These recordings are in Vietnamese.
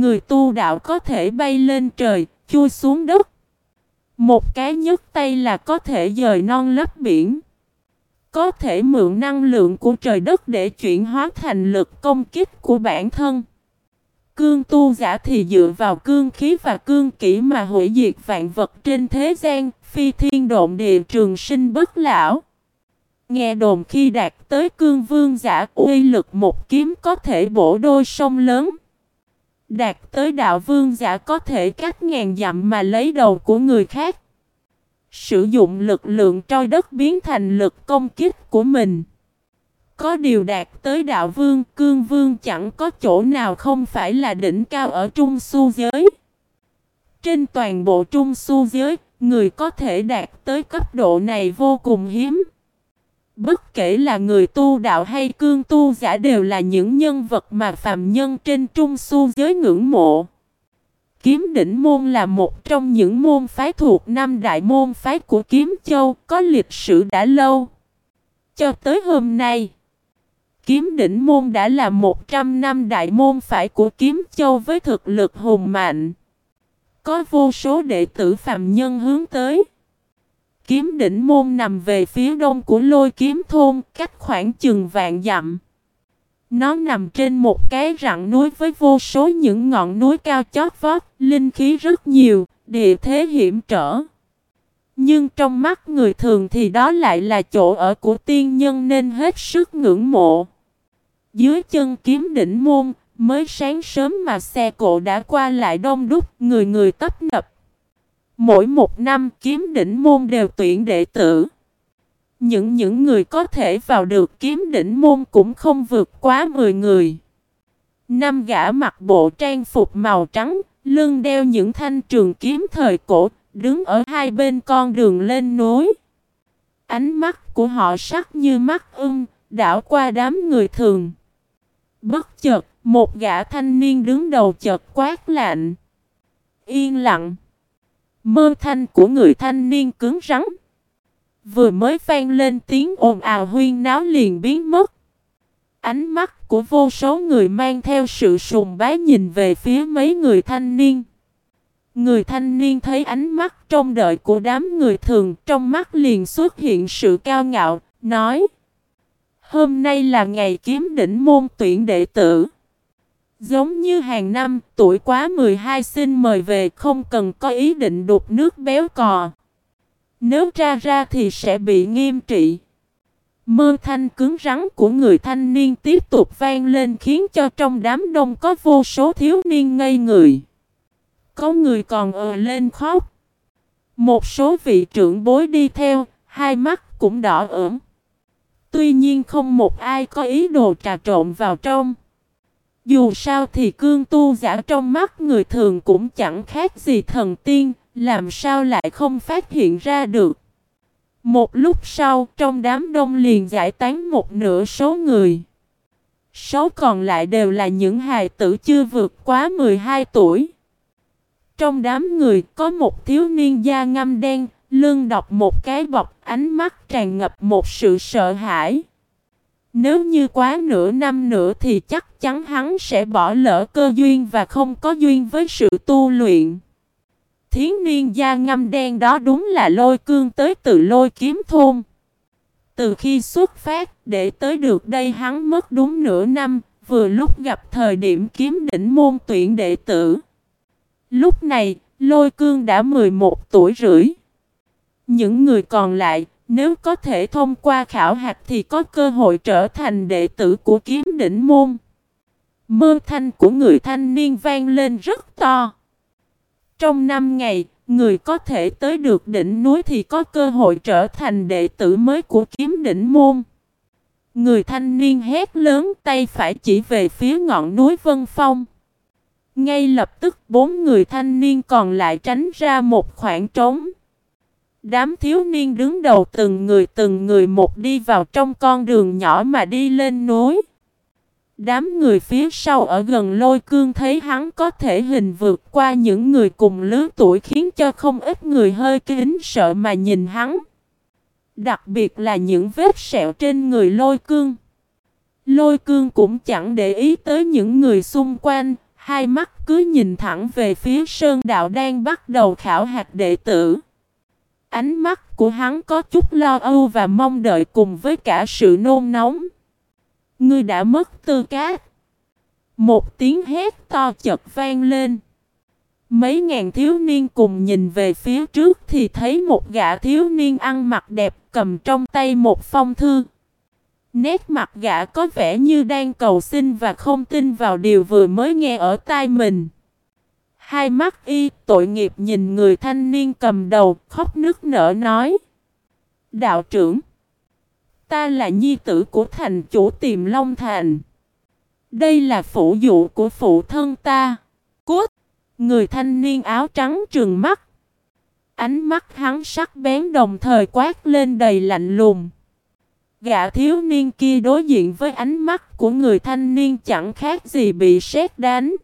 người tu đạo có thể bay lên trời, chui xuống đất. Một cái nhấc tay là có thể dời non lấp biển. Có thể mượn năng lượng của trời đất để chuyển hóa thành lực công kích của bản thân. Cương tu giả thì dựa vào cương khí và cương kỹ mà hủy diệt vạn vật trên thế gian, phi thiên độn địa trường sinh bất lão. Nghe đồn khi đạt tới cương vương giả uy lực một kiếm có thể bổ đôi sông lớn. Đạt tới đạo vương giả có thể cách ngàn dặm mà lấy đầu của người khác. Sử dụng lực lượng trôi đất biến thành lực công kích của mình. Có điều đạt tới đạo vương, cương vương chẳng có chỗ nào không phải là đỉnh cao ở trung su giới. Trên toàn bộ trung su giới, người có thể đạt tới cấp độ này vô cùng hiếm. Bất kể là người tu đạo hay cương tu giả đều là những nhân vật mà phàm nhân trên trung su giới ngưỡng mộ. Kiếm đỉnh môn là một trong những môn phái thuộc năm đại môn phái của Kiếm Châu có lịch sử đã lâu. Cho tới hôm nay, Kiếm đỉnh môn đã là 100 năm đại môn phái của Kiếm Châu với thực lực hùng mạnh. Có vô số đệ tử phàm nhân hướng tới. Kiếm đỉnh môn nằm về phía đông của lôi kiếm thôn, cách khoảng chừng vạn dặm. Nó nằm trên một cái rặng núi với vô số những ngọn núi cao chót vót, linh khí rất nhiều, địa thế hiểm trở. Nhưng trong mắt người thường thì đó lại là chỗ ở của tiên nhân nên hết sức ngưỡng mộ. Dưới chân kiếm đỉnh môn, mới sáng sớm mà xe cộ đã qua lại đông đúc, người người tấp nập. Mỗi một năm kiếm đỉnh môn đều tuyển đệ tử. Những những người có thể vào được kiếm đỉnh môn cũng không vượt quá 10 người. Năm gã mặc bộ trang phục màu trắng, lưng đeo những thanh trường kiếm thời cổ, đứng ở hai bên con đường lên núi. Ánh mắt của họ sắc như mắt ưng, đảo qua đám người thường. Bất chợt, một gã thanh niên đứng đầu chợt quát lạnh. Yên lặng. Mơ thanh của người thanh niên cứng rắn. Vừa mới vang lên tiếng ồn ào huyên náo liền biến mất. Ánh mắt của vô số người mang theo sự sùng bái nhìn về phía mấy người thanh niên. Người thanh niên thấy ánh mắt trong đợi của đám người thường trong mắt liền xuất hiện sự cao ngạo, nói Hôm nay là ngày kiếm đỉnh môn tuyển đệ tử. Giống như hàng năm, tuổi quá 12 xin mời về không cần có ý định đục nước béo cò. Nếu ra ra thì sẽ bị nghiêm trị. Mơ thanh cứng rắn của người thanh niên tiếp tục vang lên khiến cho trong đám đông có vô số thiếu niên ngây người. Có người còn ờ lên khóc. Một số vị trưởng bối đi theo, hai mắt cũng đỏ ửng. Tuy nhiên không một ai có ý đồ trà trộn vào trong. Dù sao thì cương tu giả trong mắt người thường cũng chẳng khác gì thần tiên, làm sao lại không phát hiện ra được. Một lúc sau, trong đám đông liền giải tán một nửa số người. Số còn lại đều là những hài tử chưa vượt quá 12 tuổi. Trong đám người có một thiếu niên da ngăm đen, lưng đọc một cái bọc, ánh mắt tràn ngập một sự sợ hãi. Nếu như quá nửa năm nữa thì chắc chắn hắn sẽ bỏ lỡ cơ duyên và không có duyên với sự tu luyện. Thiến niên da ngâm đen đó đúng là lôi cương tới từ lôi kiếm thôn. Từ khi xuất phát để tới được đây hắn mất đúng nửa năm, vừa lúc gặp thời điểm kiếm đỉnh môn tuyển đệ tử. Lúc này, lôi cương đã 11 tuổi rưỡi. Những người còn lại, nếu có thể thông qua khảo hạch thì có cơ hội trở thành đệ tử của kiếm đỉnh môn. Mơ thanh của người thanh niên vang lên rất to. Trong năm ngày, người có thể tới được đỉnh núi thì có cơ hội trở thành đệ tử mới của kiếm đỉnh môn. Người thanh niên hét lớn tay phải chỉ về phía ngọn núi Vân Phong. Ngay lập tức bốn người thanh niên còn lại tránh ra một khoảng trống. Đám thiếu niên đứng đầu từng người từng người một đi vào trong con đường nhỏ mà đi lên núi. Đám người phía sau ở gần lôi cương thấy hắn có thể hình vượt qua những người cùng lứa tuổi khiến cho không ít người hơi kính sợ mà nhìn hắn. Đặc biệt là những vết sẹo trên người lôi cương. Lôi cương cũng chẳng để ý tới những người xung quanh, Hai mắt cứ nhìn thẳng về phía sơn đạo đang bắt đầu khảo hạt đệ tử. Ánh mắt của hắn có chút lo âu và mong đợi cùng với cả sự nôn nóng. Ngươi đã mất tư cát. Một tiếng hét to chật vang lên. Mấy ngàn thiếu niên cùng nhìn về phía trước thì thấy một gã thiếu niên ăn mặc đẹp cầm trong tay một phong thư. Nét mặt gã có vẻ như đang cầu xin và không tin vào điều vừa mới nghe ở tai mình. Hai mắt y tội nghiệp nhìn người thanh niên cầm đầu khóc nức nở nói. Đạo trưởng, ta là nhi tử của thành chủ tiềm Long Thành. Đây là phụ dụ của phụ thân ta. Cút! Người thanh niên áo trắng trừng mắt. Ánh mắt hắn sắc bén đồng thời quát lên đầy lạnh lùng. Gã thiếu niên kia đối diện với ánh mắt của người thanh niên chẳng khác gì bị sét đánh.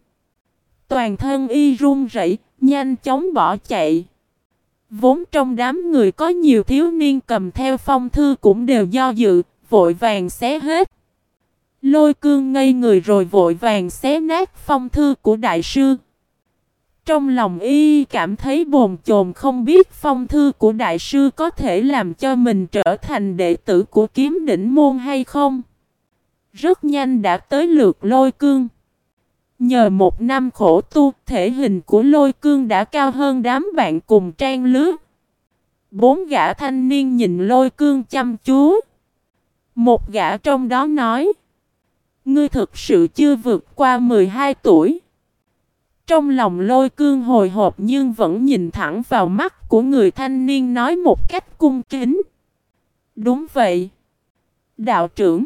Toàn thân y run rẩy, nhanh chóng bỏ chạy. Vốn trong đám người có nhiều thiếu niên cầm theo phong thư cũng đều do dự, vội vàng xé hết. Lôi cương ngây người rồi vội vàng xé nát phong thư của đại sư. Trong lòng y cảm thấy bồn chồn không biết phong thư của đại sư có thể làm cho mình trở thành đệ tử của kiếm đỉnh môn hay không. Rất nhanh đã tới lượt lôi cương. Nhờ một năm khổ tu, thể hình của lôi cương đã cao hơn đám bạn cùng trang lứa. Bốn gã thanh niên nhìn lôi cương chăm chú. Một gã trong đó nói. Ngươi thực sự chưa vượt qua 12 tuổi. Trong lòng lôi cương hồi hộp nhưng vẫn nhìn thẳng vào mắt của người thanh niên nói một cách cung kính. Đúng vậy. Đạo trưởng.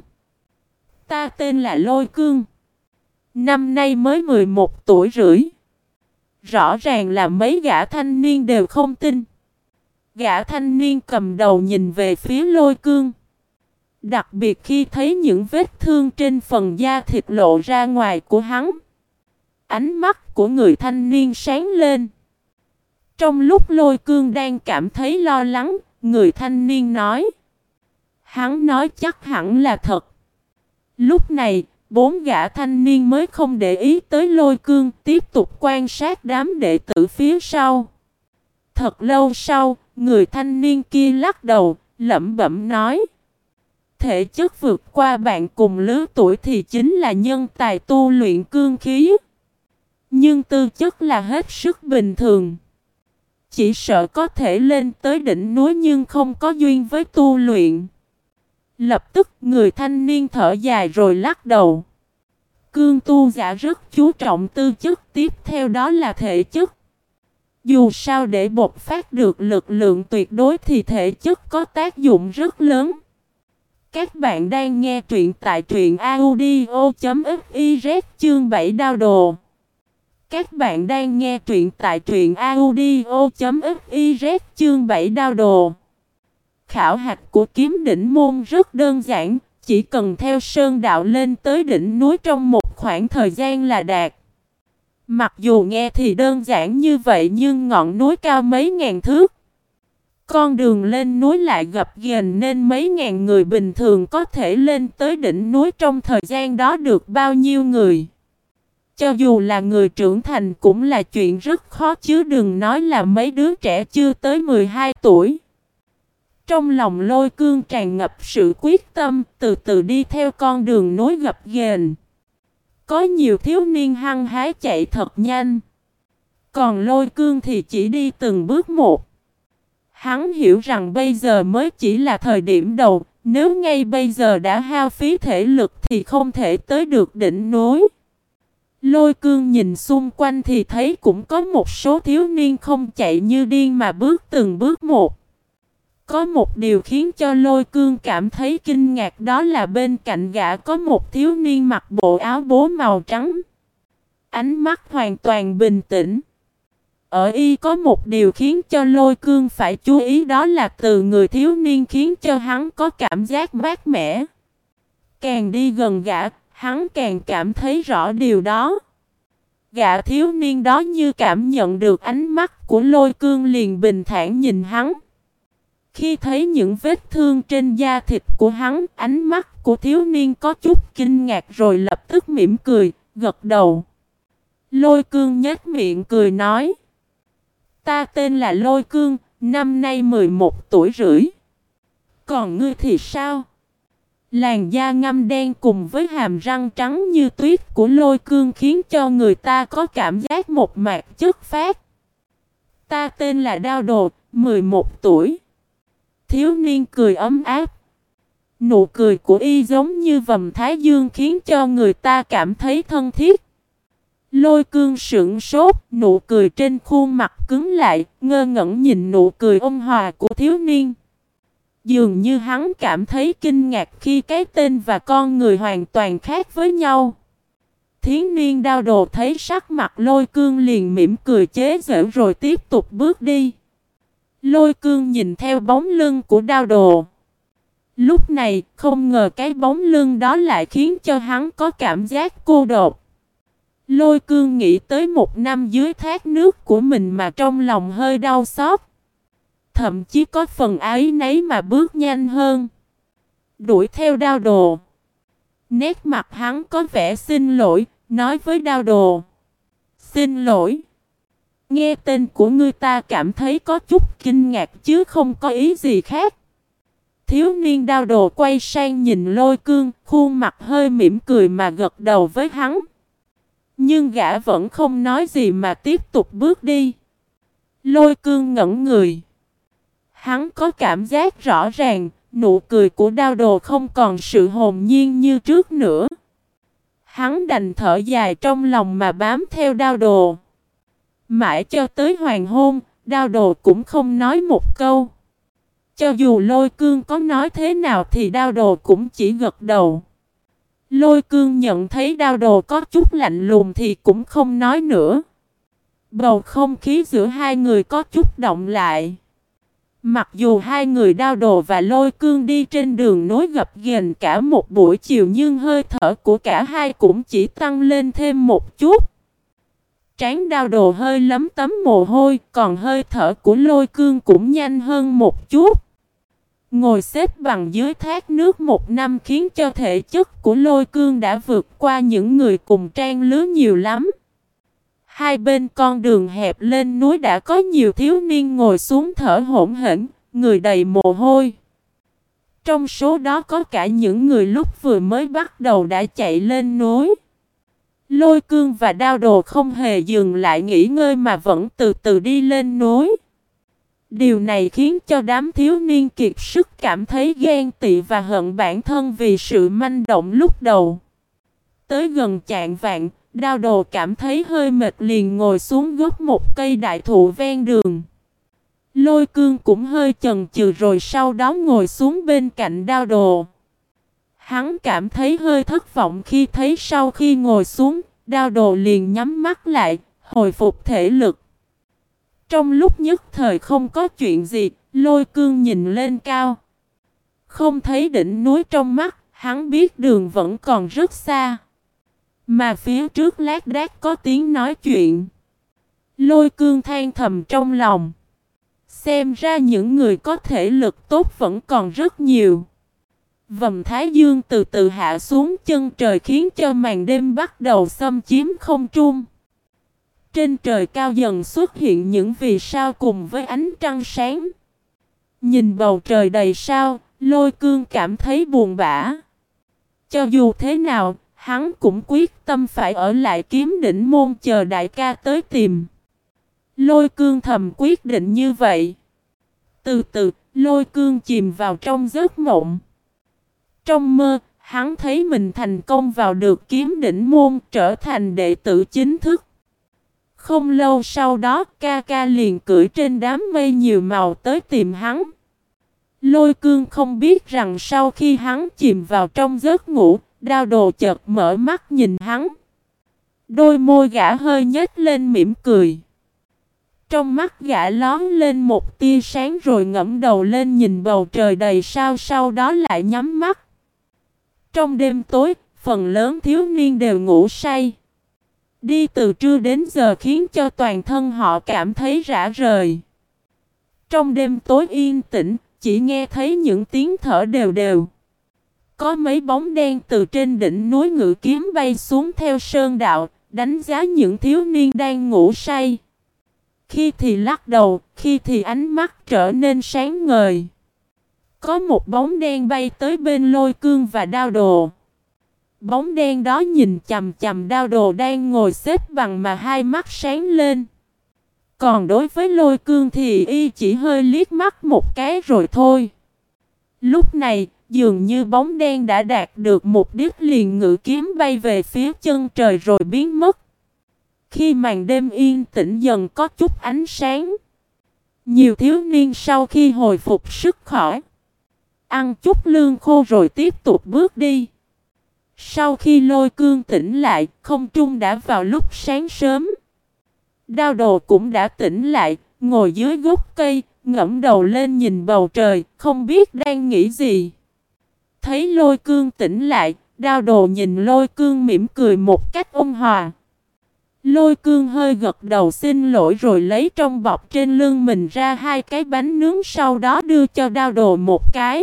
Ta tên là Lôi Cương. Năm nay mới 11 tuổi rưỡi. Rõ ràng là mấy gã thanh niên đều không tin. Gã thanh niên cầm đầu nhìn về phía lôi cương. Đặc biệt khi thấy những vết thương trên phần da thịt lộ ra ngoài của hắn. Ánh mắt của người thanh niên sáng lên. Trong lúc lôi cương đang cảm thấy lo lắng, người thanh niên nói. Hắn nói chắc hẳn là thật. Lúc này, bốn gã thanh niên mới không để ý tới lôi cương, tiếp tục quan sát đám đệ tử phía sau. Thật lâu sau, người thanh niên kia lắc đầu, lẩm bẩm nói. Thể chất vượt qua bạn cùng lứa tuổi thì chính là nhân tài tu luyện cương khí. Nhưng tư chất là hết sức bình thường. Chỉ sợ có thể lên tới đỉnh núi nhưng không có duyên với tu luyện. Lập tức người thanh niên thở dài rồi lắc đầu. Cương tu giả rất chú trọng tư chất, tiếp theo đó là thể chất. Dù sao để bộc phát được lực lượng tuyệt đối thì thể chất có tác dụng rất lớn. Các bạn đang nghe truyện tại truyện audio.fiz chương 7 đao đồ. Các bạn đang nghe truyện tại truyện audio.fiz chương 7 đao đồ. Khảo hạch của kiếm đỉnh môn rất đơn giản, chỉ cần theo sơn đạo lên tới đỉnh núi trong một khoảng thời gian là đạt. Mặc dù nghe thì đơn giản như vậy nhưng ngọn núi cao mấy ngàn thước. Con đường lên núi lại gập ghềnh nên mấy ngàn người bình thường có thể lên tới đỉnh núi trong thời gian đó được bao nhiêu người. Cho dù là người trưởng thành cũng là chuyện rất khó chứ đừng nói là mấy đứa trẻ chưa tới 12 tuổi. Trong lòng lôi cương tràn ngập sự quyết tâm từ từ đi theo con đường nối gập ghềnh. Có nhiều thiếu niên hăng hái chạy thật nhanh. Còn lôi cương thì chỉ đi từng bước một. Hắn hiểu rằng bây giờ mới chỉ là thời điểm đầu, nếu ngay bây giờ đã hao phí thể lực thì không thể tới được đỉnh núi. Lôi cương nhìn xung quanh thì thấy cũng có một số thiếu niên không chạy như điên mà bước từng bước một. Có một điều khiến cho lôi cương cảm thấy kinh ngạc đó là bên cạnh gã có một thiếu niên mặc bộ áo bố màu trắng. Ánh mắt hoàn toàn bình tĩnh. Ở y có một điều khiến cho lôi cương phải chú ý đó là từ người thiếu niên khiến cho hắn có cảm giác mát mẻ. Càng đi gần gã, hắn càng cảm thấy rõ điều đó. Gã thiếu niên đó như cảm nhận được ánh mắt của lôi cương liền bình thản nhìn hắn. Khi thấy những vết thương trên da thịt của hắn, ánh mắt của thiếu niên có chút kinh ngạc rồi lập tức mỉm cười, gật đầu. Lôi cương nhếch miệng cười nói. Ta tên là Lôi cương, năm nay 11 tuổi rưỡi. Còn ngươi thì sao? Làn da ngâm đen cùng với hàm răng trắng như tuyết của lôi cương khiến cho người ta có cảm giác một mạc chất phát. Ta tên là Đao Đột, 11 tuổi. Thiếu niên cười ấm áp. Nụ cười của y giống như vầm thái dương khiến cho người ta cảm thấy thân thiết. Lôi cương sững sốt, nụ cười trên khuôn mặt cứng lại, ngơ ngẩn nhìn nụ cười ôn hòa của thiếu niên. Dường như hắn cảm thấy kinh ngạc khi cái tên và con người hoàn toàn khác với nhau. Thiến niên đau đồ thấy sắc mặt lôi cương liền mỉm cười chế giễu rồi tiếp tục bước đi. Lôi cương nhìn theo bóng lưng của đao đồ. Lúc này không ngờ cái bóng lưng đó lại khiến cho hắn có cảm giác cô độc. Lôi cương nghĩ tới một năm dưới thác nước của mình mà trong lòng hơi đau xót. Thậm chí có phần ái nấy mà bước nhanh hơn. Đuổi theo đao đồ. Nét mặt hắn có vẻ xin lỗi, nói với đao đồ. Xin lỗi. Nghe tên của ngươi ta cảm thấy có chút kinh ngạc chứ không có ý gì khác. Thiếu niên đao đồ quay sang nhìn lôi cương, khuôn mặt hơi mỉm cười mà gật đầu với hắn. Nhưng gã vẫn không nói gì mà tiếp tục bước đi. Lôi cương ngẩn người. Hắn có cảm giác rõ ràng, nụ cười của đao đồ không còn sự hồn nhiên như trước nữa. Hắn đành thở dài trong lòng mà bám theo đao đồ. Mãi cho tới hoàng hôn, đao đồ cũng không nói một câu. Cho dù lôi cương có nói thế nào thì đao đồ cũng chỉ gật đầu. Lôi cương nhận thấy đao đồ có chút lạnh lùng thì cũng không nói nữa. Bầu không khí giữa hai người có chút động lại. Mặc dù hai người đao đồ và lôi cương đi trên đường nối gập ghềnh cả một buổi chiều nhưng hơi thở của cả hai cũng chỉ tăng lên thêm một chút. Tráng đao đồ hơi lấm tấm mồ hôi, còn hơi thở của lôi cương cũng nhanh hơn một chút. Ngồi xếp bằng dưới thác nước một năm khiến cho thể chất của lôi cương đã vượt qua những người cùng trang lứa nhiều lắm. Hai bên con đường hẹp lên núi đã có nhiều thiếu niên ngồi xuống thở hổn hển, người đầy mồ hôi. Trong số đó có cả những người lúc vừa mới bắt đầu đã chạy lên núi. Lôi cương và đao đồ không hề dừng lại nghỉ ngơi mà vẫn từ từ đi lên núi. Điều này khiến cho đám thiếu niên kiệt sức cảm thấy ghen tị và hận bản thân vì sự manh động lúc đầu. Tới gần chạng vạn, đao đồ cảm thấy hơi mệt liền ngồi xuống gốc một cây đại thụ ven đường. Lôi cương cũng hơi chần chừ rồi sau đó ngồi xuống bên cạnh đao đồ. Hắn cảm thấy hơi thất vọng khi thấy sau khi ngồi xuống, đao đồ liền nhắm mắt lại, hồi phục thể lực. Trong lúc nhất thời không có chuyện gì, lôi cương nhìn lên cao. Không thấy đỉnh núi trong mắt, hắn biết đường vẫn còn rất xa. Mà phía trước lát đác có tiếng nói chuyện. Lôi cương than thầm trong lòng. Xem ra những người có thể lực tốt vẫn còn rất nhiều. Vầm thái dương từ từ hạ xuống chân trời khiến cho màn đêm bắt đầu xâm chiếm không trung. Trên trời cao dần xuất hiện những vì sao cùng với ánh trăng sáng. Nhìn bầu trời đầy sao, lôi cương cảm thấy buồn bã. Cho dù thế nào, hắn cũng quyết tâm phải ở lại kiếm đỉnh môn chờ đại ca tới tìm. Lôi cương thầm quyết định như vậy. Từ từ, lôi cương chìm vào trong giấc mộng. Trong mơ, hắn thấy mình thành công vào được kiếm đỉnh môn trở thành đệ tử chính thức. Không lâu sau đó ca ca liền cưỡi trên đám mây nhiều màu tới tìm hắn. Lôi cương không biết rằng sau khi hắn chìm vào trong giấc ngủ, đao đồ chợt mở mắt nhìn hắn. Đôi môi gã hơi nhếch lên mỉm cười. Trong mắt gã lón lên một tia sáng rồi ngẫm đầu lên nhìn bầu trời đầy sao sau đó lại nhắm mắt. Trong đêm tối, phần lớn thiếu niên đều ngủ say. Đi từ trưa đến giờ khiến cho toàn thân họ cảm thấy rã rời. Trong đêm tối yên tĩnh, chỉ nghe thấy những tiếng thở đều đều. Có mấy bóng đen từ trên đỉnh núi ngự kiếm bay xuống theo sơn đạo, đánh giá những thiếu niên đang ngủ say. Khi thì lắc đầu, khi thì ánh mắt trở nên sáng ngời. Có một bóng đen bay tới bên lôi cương và đao đồ. Bóng đen đó nhìn chầm chầm đao đồ đang ngồi xếp bằng mà hai mắt sáng lên. Còn đối với lôi cương thì y chỉ hơi liếc mắt một cái rồi thôi. Lúc này, dường như bóng đen đã đạt được mục đích liền ngự kiếm bay về phía chân trời rồi biến mất. Khi màn đêm yên tĩnh dần có chút ánh sáng. Nhiều thiếu niên sau khi hồi phục sức khỏi. Ăn chút lương khô rồi tiếp tục bước đi. Sau khi lôi cương tỉnh lại, không trung đã vào lúc sáng sớm. Đao đồ cũng đã tỉnh lại, ngồi dưới gốc cây, ngẫm đầu lên nhìn bầu trời, không biết đang nghĩ gì. Thấy lôi cương tỉnh lại, đao đồ nhìn lôi cương mỉm cười một cách ôn hòa. Lôi cương hơi gật đầu xin lỗi rồi lấy trong bọc trên lưng mình ra hai cái bánh nướng sau đó đưa cho đao đồ một cái.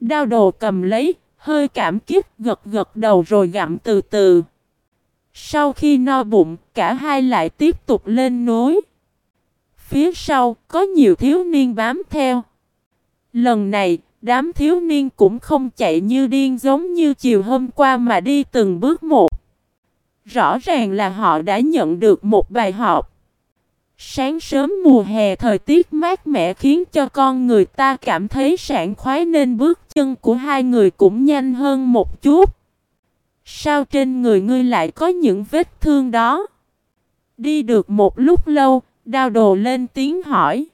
Đao đồ cầm lấy, hơi cảm kích gật gật đầu rồi gặm từ từ. Sau khi no bụng, cả hai lại tiếp tục lên núi. Phía sau, có nhiều thiếu niên bám theo. Lần này, đám thiếu niên cũng không chạy như điên giống như chiều hôm qua mà đi từng bước một. Rõ ràng là họ đã nhận được một bài học. Sáng sớm mùa hè thời tiết mát mẻ khiến cho con người ta cảm thấy sảng khoái nên bước chân của hai người cũng nhanh hơn một chút. Sao trên người ngươi lại có những vết thương đó? Đi được một lúc lâu, đao đồ lên tiếng hỏi.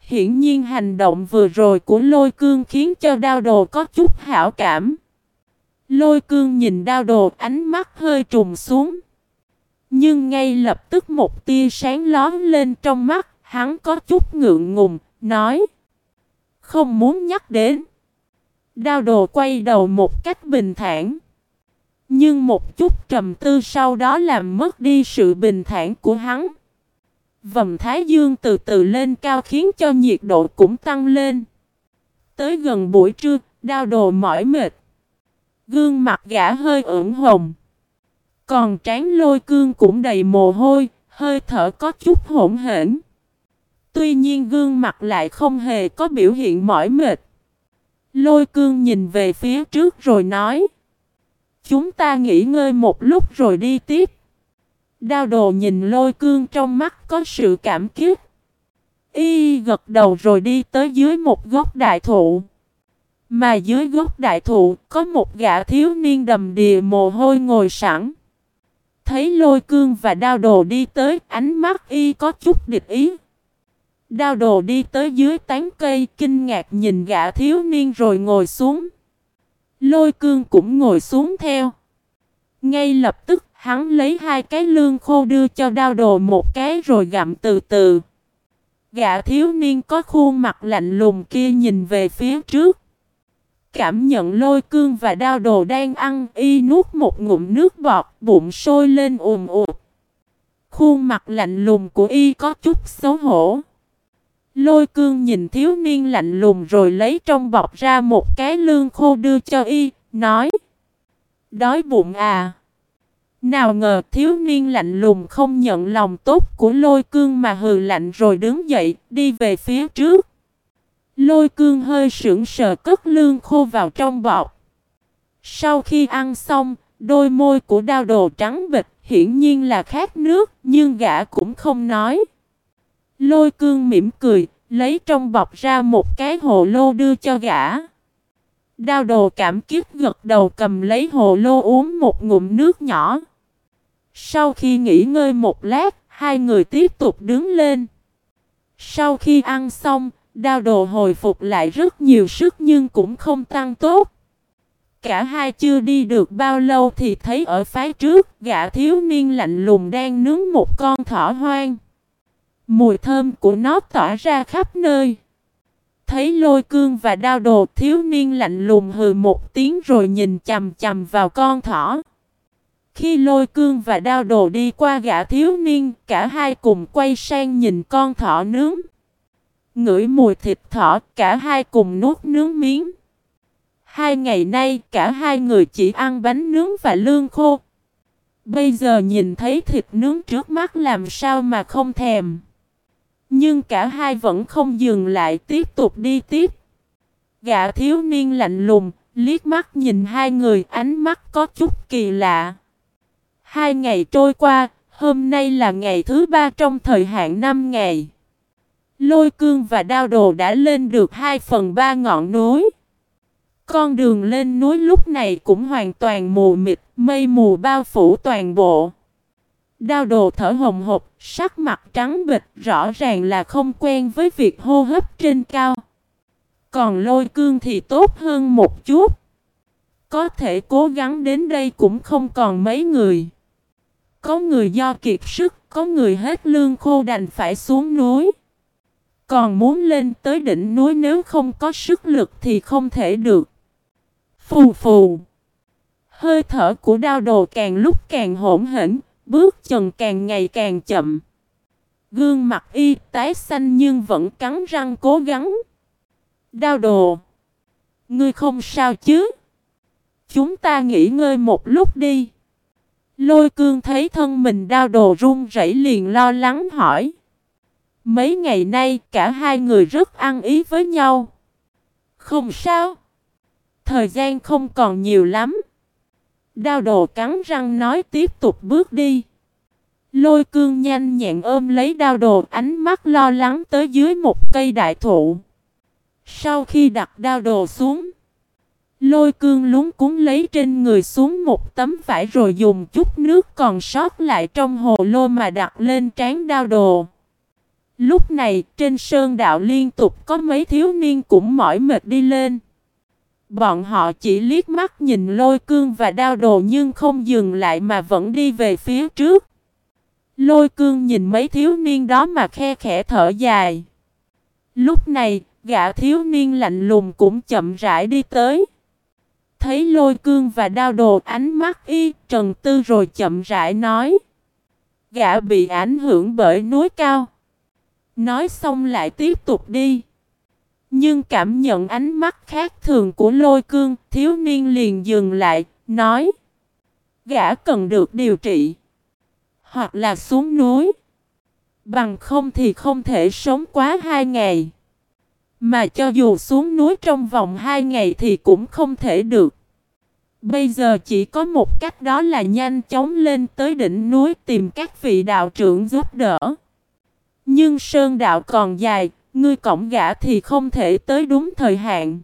Hiển nhiên hành động vừa rồi của lôi cương khiến cho đao đồ có chút hảo cảm. Lôi cương nhìn đao đồ ánh mắt hơi trùng xuống. Nhưng ngay lập tức một tia sáng lón lên trong mắt, hắn có chút ngượng ngùng, nói. Không muốn nhắc đến. Đao đồ quay đầu một cách bình thản. Nhưng một chút trầm tư sau đó làm mất đi sự bình thản của hắn. Vầm thái dương từ từ lên cao khiến cho nhiệt độ cũng tăng lên. Tới gần buổi trưa, đao đồ mỏi mệt. Gương mặt gã hơi ửng hồng. Còn trán lôi cương cũng đầy mồ hôi, hơi thở có chút hỗn hển. Tuy nhiên gương mặt lại không hề có biểu hiện mỏi mệt. Lôi cương nhìn về phía trước rồi nói. Chúng ta nghỉ ngơi một lúc rồi đi tiếp. Đao đồ nhìn lôi cương trong mắt có sự cảm kích. Y gật đầu rồi đi tới dưới một gốc đại thụ. Mà dưới gốc đại thụ có một gã thiếu niên đầm đìa mồ hôi ngồi sẵn. Thấy lôi cương và đao đồ đi tới, ánh mắt y có chút địch ý. Đao đồ đi tới dưới tán cây, kinh ngạc nhìn gã thiếu niên rồi ngồi xuống. Lôi cương cũng ngồi xuống theo. Ngay lập tức, hắn lấy hai cái lương khô đưa cho đao đồ một cái rồi gặm từ từ. Gã thiếu niên có khuôn mặt lạnh lùng kia nhìn về phía trước. Cảm nhận lôi cương và đao đồ đang ăn y nuốt một ngụm nước bọt bụng sôi lên ùm ụt. Khuôn mặt lạnh lùng của y có chút xấu hổ. Lôi cương nhìn thiếu niên lạnh lùng rồi lấy trong bọc ra một cái lương khô đưa cho y, nói Đói bụng à Nào ngờ thiếu niên lạnh lùng không nhận lòng tốt của lôi cương mà hừ lạnh rồi đứng dậy, đi về phía trước Lôi cương hơi sững sờ cất lương khô vào trong bọc. Sau khi ăn xong, đôi môi của đao đồ trắng bịch hiển nhiên là khát nước, nhưng gã cũng không nói. Lôi cương mỉm cười, lấy trong bọc ra một cái hồ lô đưa cho gã. Đao đồ cảm kích gật đầu cầm lấy hồ lô uống một ngụm nước nhỏ. Sau khi nghỉ ngơi một lát, hai người tiếp tục đứng lên. Sau khi ăn xong, Đao đồ hồi phục lại rất nhiều sức nhưng cũng không tăng tốt. Cả hai chưa đi được bao lâu thì thấy ở phái trước gã thiếu niên lạnh lùng đang nướng một con thỏ hoang. Mùi thơm của nó tỏa ra khắp nơi. Thấy lôi cương và đao đồ thiếu niên lạnh lùng hừ một tiếng rồi nhìn chầm chầm vào con thỏ. Khi lôi cương và đao đồ đi qua gã thiếu niên, cả hai cùng quay sang nhìn con thỏ nướng. Ngửi mùi thịt thỏ, cả hai cùng nuốt nướng miếng. Hai ngày nay, cả hai người chỉ ăn bánh nướng và lương khô. Bây giờ nhìn thấy thịt nướng trước mắt làm sao mà không thèm. Nhưng cả hai vẫn không dừng lại tiếp tục đi tiếp. Gã thiếu niên lạnh lùng, liếc mắt nhìn hai người ánh mắt có chút kỳ lạ. Hai ngày trôi qua, hôm nay là ngày thứ ba trong thời hạn năm ngày. Lôi cương và đao đồ đã lên được hai phần ba ngọn núi. Con đường lên núi lúc này cũng hoàn toàn mù mịt, mây mù bao phủ toàn bộ. Đao đồ thở hồng hộc, sắc mặt trắng bịch, rõ ràng là không quen với việc hô hấp trên cao. Còn lôi cương thì tốt hơn một chút. Có thể cố gắng đến đây cũng không còn mấy người. Có người do kiệt sức, có người hết lương khô đành phải xuống núi. Còn muốn lên tới đỉnh núi nếu không có sức lực thì không thể được. Phù phù. Hơi thở của đao đồ càng lúc càng hỗn hển, bước chân càng ngày càng chậm. Gương mặt y tái xanh nhưng vẫn cắn răng cố gắng. Đao đồ. Ngươi không sao chứ? Chúng ta nghỉ ngơi một lúc đi. Lôi cương thấy thân mình đao đồ run rẩy liền lo lắng hỏi. Mấy ngày nay cả hai người rất ăn ý với nhau. Không sao. Thời gian không còn nhiều lắm. Đao đồ cắn răng nói tiếp tục bước đi. Lôi cương nhanh nhẹn ôm lấy đao đồ, ánh mắt lo lắng tới dưới một cây đại thụ. Sau khi đặt đao đồ xuống. Lôi cương lúng cuốn lấy trên người xuống một tấm vải rồi dùng chút nước còn sót lại trong hồ lô mà đặt lên trán đao đồ. Lúc này trên sơn đạo liên tục có mấy thiếu niên cũng mỏi mệt đi lên. Bọn họ chỉ liếc mắt nhìn lôi cương và đao đồ nhưng không dừng lại mà vẫn đi về phía trước. Lôi cương nhìn mấy thiếu niên đó mà khe khẽ thở dài. Lúc này, gã thiếu niên lạnh lùng cũng chậm rãi đi tới. Thấy lôi cương và đao đồ ánh mắt y, trần tư rồi chậm rãi nói. Gã bị ảnh hưởng bởi núi cao. Nói xong lại tiếp tục đi. Nhưng cảm nhận ánh mắt khác thường của lôi cương, thiếu niên liền dừng lại, nói Gã cần được điều trị Hoặc là xuống núi. Bằng không thì không thể sống quá hai ngày. Mà cho dù xuống núi trong vòng hai ngày thì cũng không thể được. Bây giờ chỉ có một cách đó là nhanh chóng lên tới đỉnh núi tìm các vị đạo trưởng giúp đỡ. Nhưng sơn đạo còn dài, Ngươi cổng gã thì không thể tới đúng thời hạn.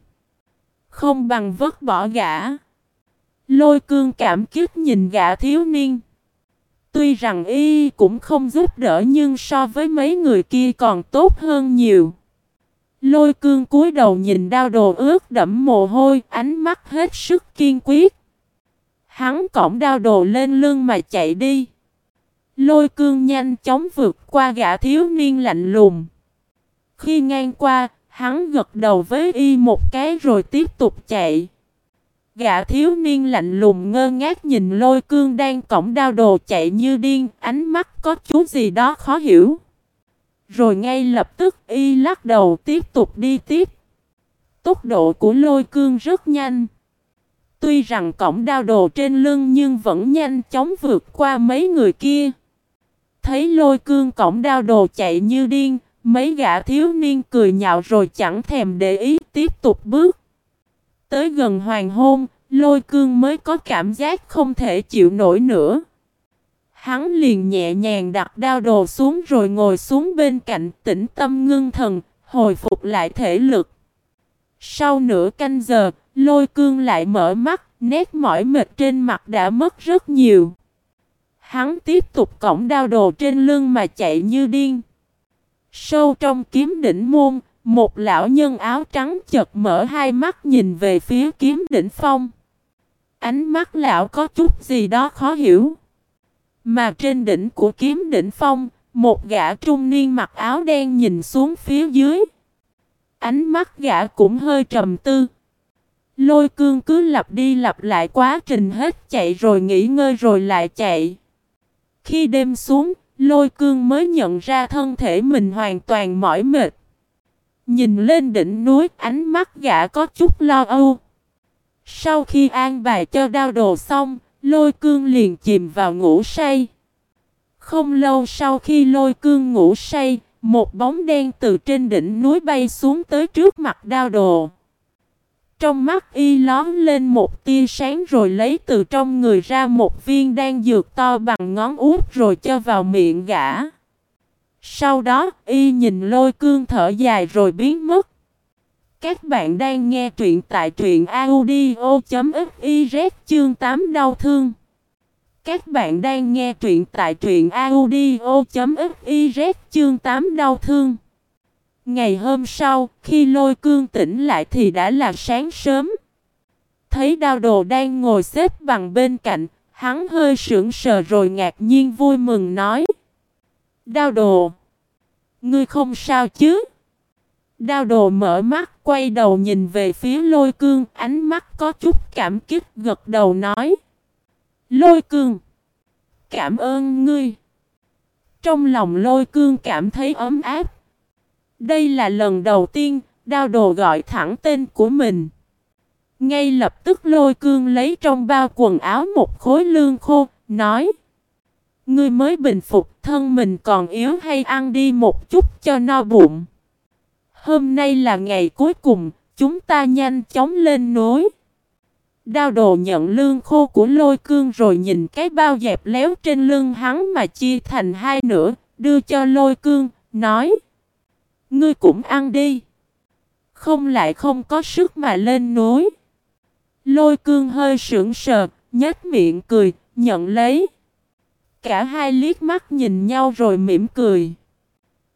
Không bằng vứt bỏ gã. Lôi cương cảm kích nhìn gã thiếu niên. Tuy rằng y cũng không giúp đỡ nhưng so với mấy người kia còn tốt hơn nhiều. Lôi cương cúi đầu nhìn đao đồ ướt đẫm mồ hôi, ánh mắt hết sức kiên quyết. Hắn cổng đao đồ lên lưng mà chạy đi. Lôi cương nhanh chóng vượt qua gã thiếu niên lạnh lùng. Khi ngang qua, hắn gật đầu với y một cái rồi tiếp tục chạy. Gã thiếu niên lạnh lùng ngơ ngác nhìn lôi cương đang cổng đao đồ chạy như điên, ánh mắt có chú gì đó khó hiểu. Rồi ngay lập tức y lắc đầu tiếp tục đi tiếp. Tốc độ của lôi cương rất nhanh. Tuy rằng cổng đao đồ trên lưng nhưng vẫn nhanh chóng vượt qua mấy người kia. Thấy lôi cương cổng đao đồ chạy như điên, Mấy gã thiếu niên cười nhạo rồi chẳng thèm để ý tiếp tục bước. Tới gần hoàng hôn, lôi cương mới có cảm giác không thể chịu nổi nữa. Hắn liền nhẹ nhàng đặt đao đồ xuống rồi ngồi xuống bên cạnh tĩnh tâm ngưng thần, hồi phục lại thể lực. Sau nửa canh giờ, lôi cương lại mở mắt, nét mỏi mệt trên mặt đã mất rất nhiều. Hắn tiếp tục cổng đao đồ trên lưng mà chạy như điên. Sâu trong kiếm đỉnh môn, một lão nhân áo trắng chợt mở hai mắt nhìn về phía kiếm đỉnh phong. Ánh mắt lão có chút gì đó khó hiểu. Mà trên đỉnh của kiếm đỉnh phong, một gã trung niên mặc áo đen nhìn xuống phía dưới. Ánh mắt gã cũng hơi trầm tư. Lôi cương cứ lặp đi lặp lại quá trình hết chạy rồi nghỉ ngơi rồi lại chạy. Khi đêm xuống, Lôi cương mới nhận ra thân thể mình hoàn toàn mỏi mệt. Nhìn lên đỉnh núi ánh mắt gã có chút lo âu. Sau khi an bài cho đao đồ xong, lôi cương liền chìm vào ngủ say. Không lâu sau khi lôi cương ngủ say, một bóng đen từ trên đỉnh núi bay xuống tới trước mặt đao đồ. Trong mắt y lón lên một tia sáng rồi lấy từ trong người ra một viên đan dược to bằng ngón út rồi cho vào miệng gã. Sau đó, y nhìn lôi cương thở dài rồi biến mất. Các bạn đang nghe truyện tại truyện audio.fiz chương 8 đau thương. Các bạn đang nghe truyện tại truyện audio.fiz chương 8 đau thương. Ngày hôm sau, khi lôi cương tỉnh lại thì đã là sáng sớm. Thấy đao đồ đang ngồi xếp bằng bên cạnh, hắn hơi sững sờ rồi ngạc nhiên vui mừng nói. Đao đồ, ngươi không sao chứ? Đao đồ mở mắt, quay đầu nhìn về phía lôi cương, ánh mắt có chút cảm kích gật đầu nói. Lôi cương, cảm ơn ngươi. Trong lòng lôi cương cảm thấy ấm áp. Đây là lần đầu tiên, đao đồ gọi thẳng tên của mình. Ngay lập tức lôi cương lấy trong bao quần áo một khối lương khô, nói. Ngươi mới bình phục thân mình còn yếu hay ăn đi một chút cho no bụng. Hôm nay là ngày cuối cùng, chúng ta nhanh chóng lên núi. Đao đồ nhận lương khô của lôi cương rồi nhìn cái bao dẹp léo trên lưng hắn mà chia thành hai nửa, đưa cho lôi cương, nói. Ngươi cũng ăn đi. Không lại không có sức mà lên núi. Lôi cương hơi sững sờ, nhếch miệng cười, nhận lấy. Cả hai liếc mắt nhìn nhau rồi mỉm cười.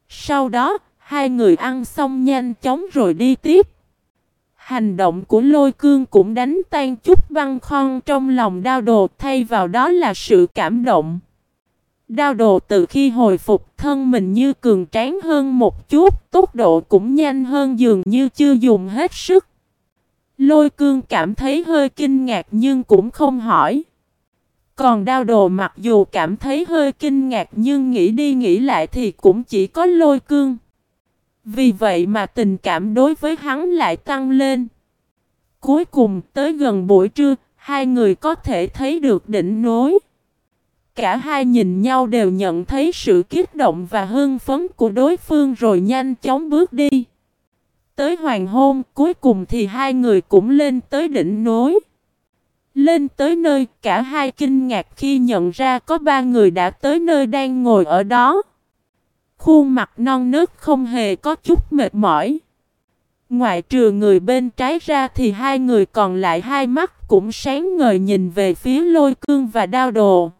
Sau đó, hai người ăn xong nhanh chóng rồi đi tiếp. Hành động của lôi cương cũng đánh tan chút băng khon trong lòng đau đột thay vào đó là sự cảm động. Đao đồ từ khi hồi phục thân mình như cường tráng hơn một chút, tốc độ cũng nhanh hơn dường như chưa dùng hết sức. Lôi cương cảm thấy hơi kinh ngạc nhưng cũng không hỏi. Còn đao đồ mặc dù cảm thấy hơi kinh ngạc nhưng nghĩ đi nghĩ lại thì cũng chỉ có lôi cương. Vì vậy mà tình cảm đối với hắn lại tăng lên. Cuối cùng tới gần buổi trưa, hai người có thể thấy được đỉnh núi. Cả hai nhìn nhau đều nhận thấy sự kích động và hưng phấn của đối phương rồi nhanh chóng bước đi. Tới hoàng hôn, cuối cùng thì hai người cũng lên tới đỉnh núi. Lên tới nơi, cả hai kinh ngạc khi nhận ra có ba người đã tới nơi đang ngồi ở đó. Khuôn mặt non nớt không hề có chút mệt mỏi. Ngoại trừ người bên trái ra thì hai người còn lại hai mắt cũng sáng ngời nhìn về phía lôi cương và đao đồ.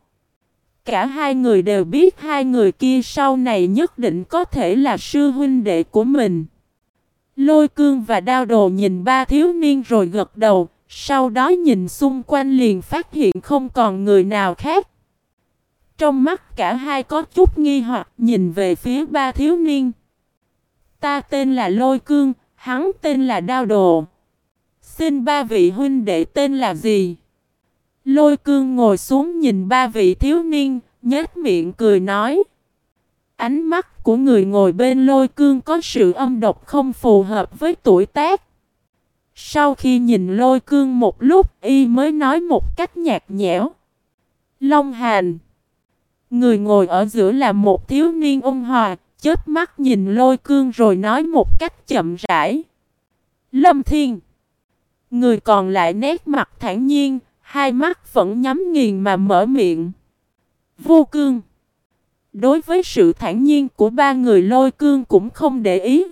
Cả hai người đều biết hai người kia sau này nhất định có thể là sư huynh đệ của mình. Lôi cương và đao đồ nhìn ba thiếu niên rồi gật đầu, sau đó nhìn xung quanh liền phát hiện không còn người nào khác. Trong mắt cả hai có chút nghi hoặc nhìn về phía ba thiếu niên. Ta tên là Lôi Cương, hắn tên là Đao Đồ. Xin ba vị huynh đệ tên là gì? Lôi Cương ngồi xuống nhìn ba vị thiếu niên, nhếch miệng cười nói. Ánh mắt của người ngồi bên Lôi Cương có sự âm độc không phù hợp với tuổi tác. Sau khi nhìn Lôi Cương một lúc, y mới nói một cách nhạt nhẽo. Long Hàn Người ngồi ở giữa là một thiếu niên ôn hòa, chớp mắt nhìn lôi cương rồi nói một cách chậm rãi. Lâm Thiên Người còn lại nét mặt thản nhiên, hai mắt vẫn nhắm nghiền mà mở miệng. Vô cương Đối với sự thản nhiên của ba người lôi cương cũng không để ý.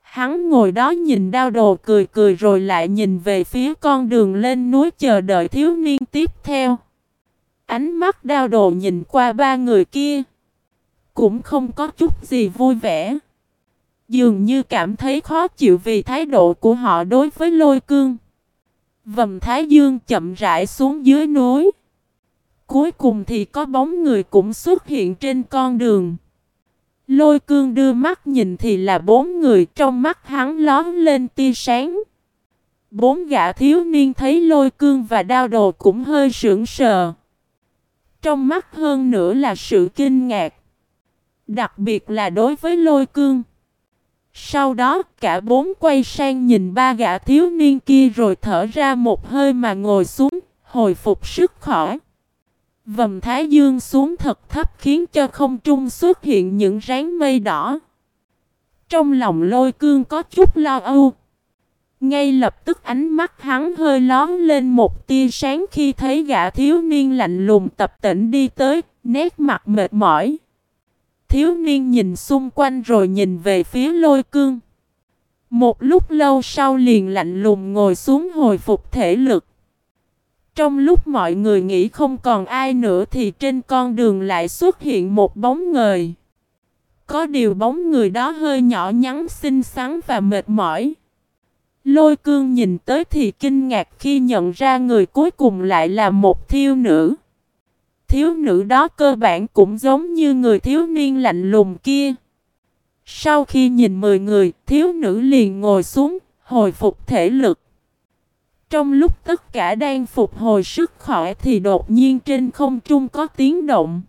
Hắn ngồi đó nhìn Đao đồ cười cười rồi lại nhìn về phía con đường lên núi chờ đợi thiếu niên tiếp theo. Ánh mắt đao đồ nhìn qua ba người kia. Cũng không có chút gì vui vẻ. Dường như cảm thấy khó chịu vì thái độ của họ đối với lôi cương. Vầm thái dương chậm rãi xuống dưới núi. Cuối cùng thì có bóng người cũng xuất hiện trên con đường. Lôi cương đưa mắt nhìn thì là bốn người, trong mắt hắn lón lên tia sáng. Bốn gã thiếu niên thấy lôi cương và đao đồ cũng hơi sững sờ trong mắt hơn nữa là sự kinh ngạc. Đặc biệt là đối với lôi cương. Sau đó cả bốn quay sang nhìn ba gã thiếu niên kia rồi thở ra một hơi mà ngồi xuống, hồi phục sức khỏe. Vầm thái dương xuống thật thấp khiến cho không trung xuất hiện những ráng mây đỏ. Trong lòng lôi cương có chút lo âu. Ngay lập tức ánh mắt hắn hơi lón lên một tia sáng khi thấy gã thiếu niên lạnh lùng tập tỉnh đi tới, nét mặt mệt mỏi. Thiếu niên nhìn xung quanh rồi nhìn về phía lôi cương. Một lúc lâu sau liền lạnh lùng ngồi xuống hồi phục thể lực. Trong lúc mọi người nghĩ không còn ai nữa thì trên con đường lại xuất hiện một bóng người. Có điều bóng người đó hơi nhỏ nhắn, xinh xắn và mệt mỏi. Lôi cương nhìn tới thì kinh ngạc khi nhận ra người cuối cùng lại là một thiếu nữ. Thiếu nữ đó cơ bản cũng giống như người thiếu niên lạnh lùng kia. Sau khi nhìn 10 người, thiếu nữ liền ngồi xuống, hồi phục thể lực. Trong lúc tất cả đang phục hồi sức khỏe thì đột nhiên trên không trung có tiếng động.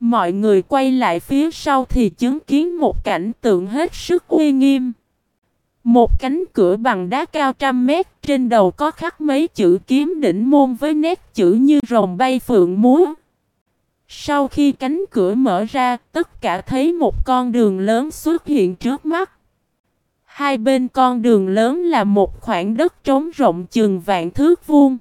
Mọi người quay lại phía sau thì chứng kiến một cảnh tượng hết sức uy nghiêm. Một cánh cửa bằng đá cao trăm mét trên đầu có khắc mấy chữ kiếm đỉnh môn với nét chữ như rồng bay phượng múa. Sau khi cánh cửa mở ra, tất cả thấy một con đường lớn xuất hiện trước mắt. Hai bên con đường lớn là một khoảng đất trống rộng chừng vạn thước vuông.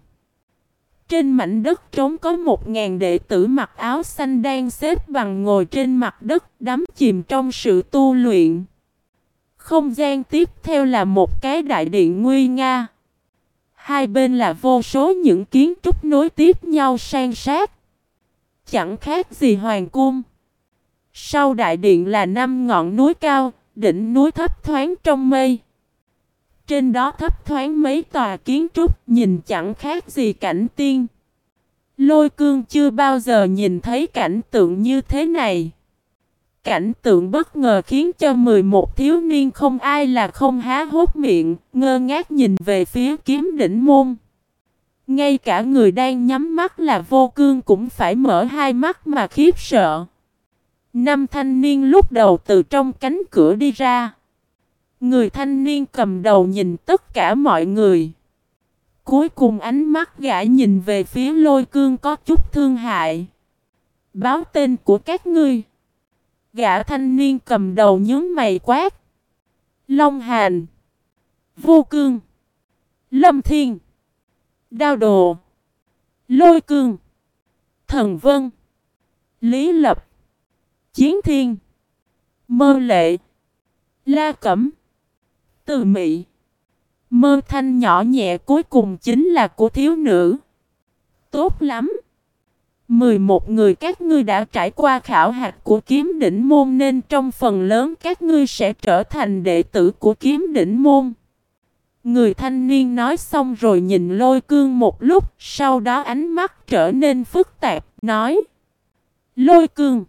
Trên mảnh đất trống có một ngàn đệ tử mặc áo xanh đang xếp bằng ngồi trên mặt đất đắm chìm trong sự tu luyện. Không gian tiếp theo là một cái đại điện nguy nga. Hai bên là vô số những kiến trúc nối tiếp nhau san sát. Chẳng khác gì hoàng cung. Sau đại điện là năm ngọn núi cao, đỉnh núi thấp thoáng trong mây. Trên đó thấp thoáng mấy tòa kiến trúc nhìn chẳng khác gì cảnh tiên. Lôi cương chưa bao giờ nhìn thấy cảnh tượng như thế này. Cảnh tượng bất ngờ khiến cho 11 thiếu niên không ai là không há hốt miệng, ngơ ngác nhìn về phía kiếm đỉnh môn. Ngay cả người đang nhắm mắt là vô cương cũng phải mở hai mắt mà khiếp sợ. Năm thanh niên lúc đầu từ trong cánh cửa đi ra. Người thanh niên cầm đầu nhìn tất cả mọi người. Cuối cùng ánh mắt gã nhìn về phía lôi cương có chút thương hại. Báo tên của các ngươi. Gã thanh niên cầm đầu nhướng mày quát. Long Hàn. Vô cương. Lâm Thiên. Đao đồ. Lôi cương. Thần Vân. Lý Lập. Chiến Thiên. Mơ Lệ. La Cẩm. Từ Mị. Mơ thanh nhỏ nhẹ cuối cùng chính là của thiếu nữ. Tốt lắm. 11 người các ngươi đã trải qua khảo hạch của kiếm đỉnh môn nên trong phần lớn các ngươi sẽ trở thành đệ tử của kiếm đỉnh môn. Người thanh niên nói xong rồi nhìn lôi cương một lúc, sau đó ánh mắt trở nên phức tạp, nói Lôi cương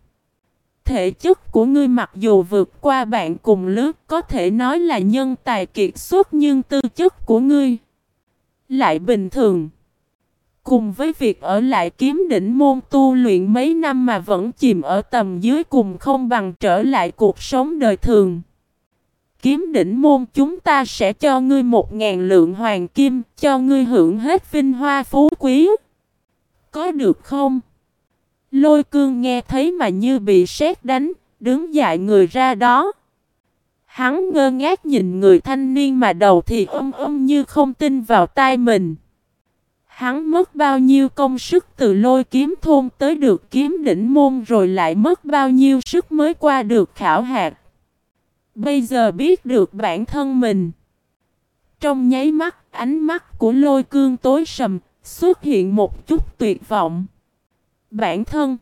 Thể chất của ngươi mặc dù vượt qua bạn cùng lứa có thể nói là nhân tài kiệt xuất nhưng tư chất của ngươi lại bình thường. Cùng với việc ở lại kiếm đỉnh môn tu luyện mấy năm mà vẫn chìm ở tầm dưới cùng không bằng trở lại cuộc sống đời thường. Kiếm đỉnh môn chúng ta sẽ cho ngươi một ngàn lượng hoàng kim, cho ngươi hưởng hết vinh hoa phú quý. Có được không? Lôi cương nghe thấy mà như bị sét đánh, đứng dại người ra đó. Hắn ngơ ngác nhìn người thanh niên mà đầu thì ôm ôm như không tin vào tai mình. Hắn mất bao nhiêu công sức từ lôi kiếm thôn tới được kiếm đỉnh môn rồi lại mất bao nhiêu sức mới qua được khảo hạt. Bây giờ biết được bản thân mình. Trong nháy mắt, ánh mắt của lôi cương tối sầm, xuất hiện một chút tuyệt vọng. Bản thân,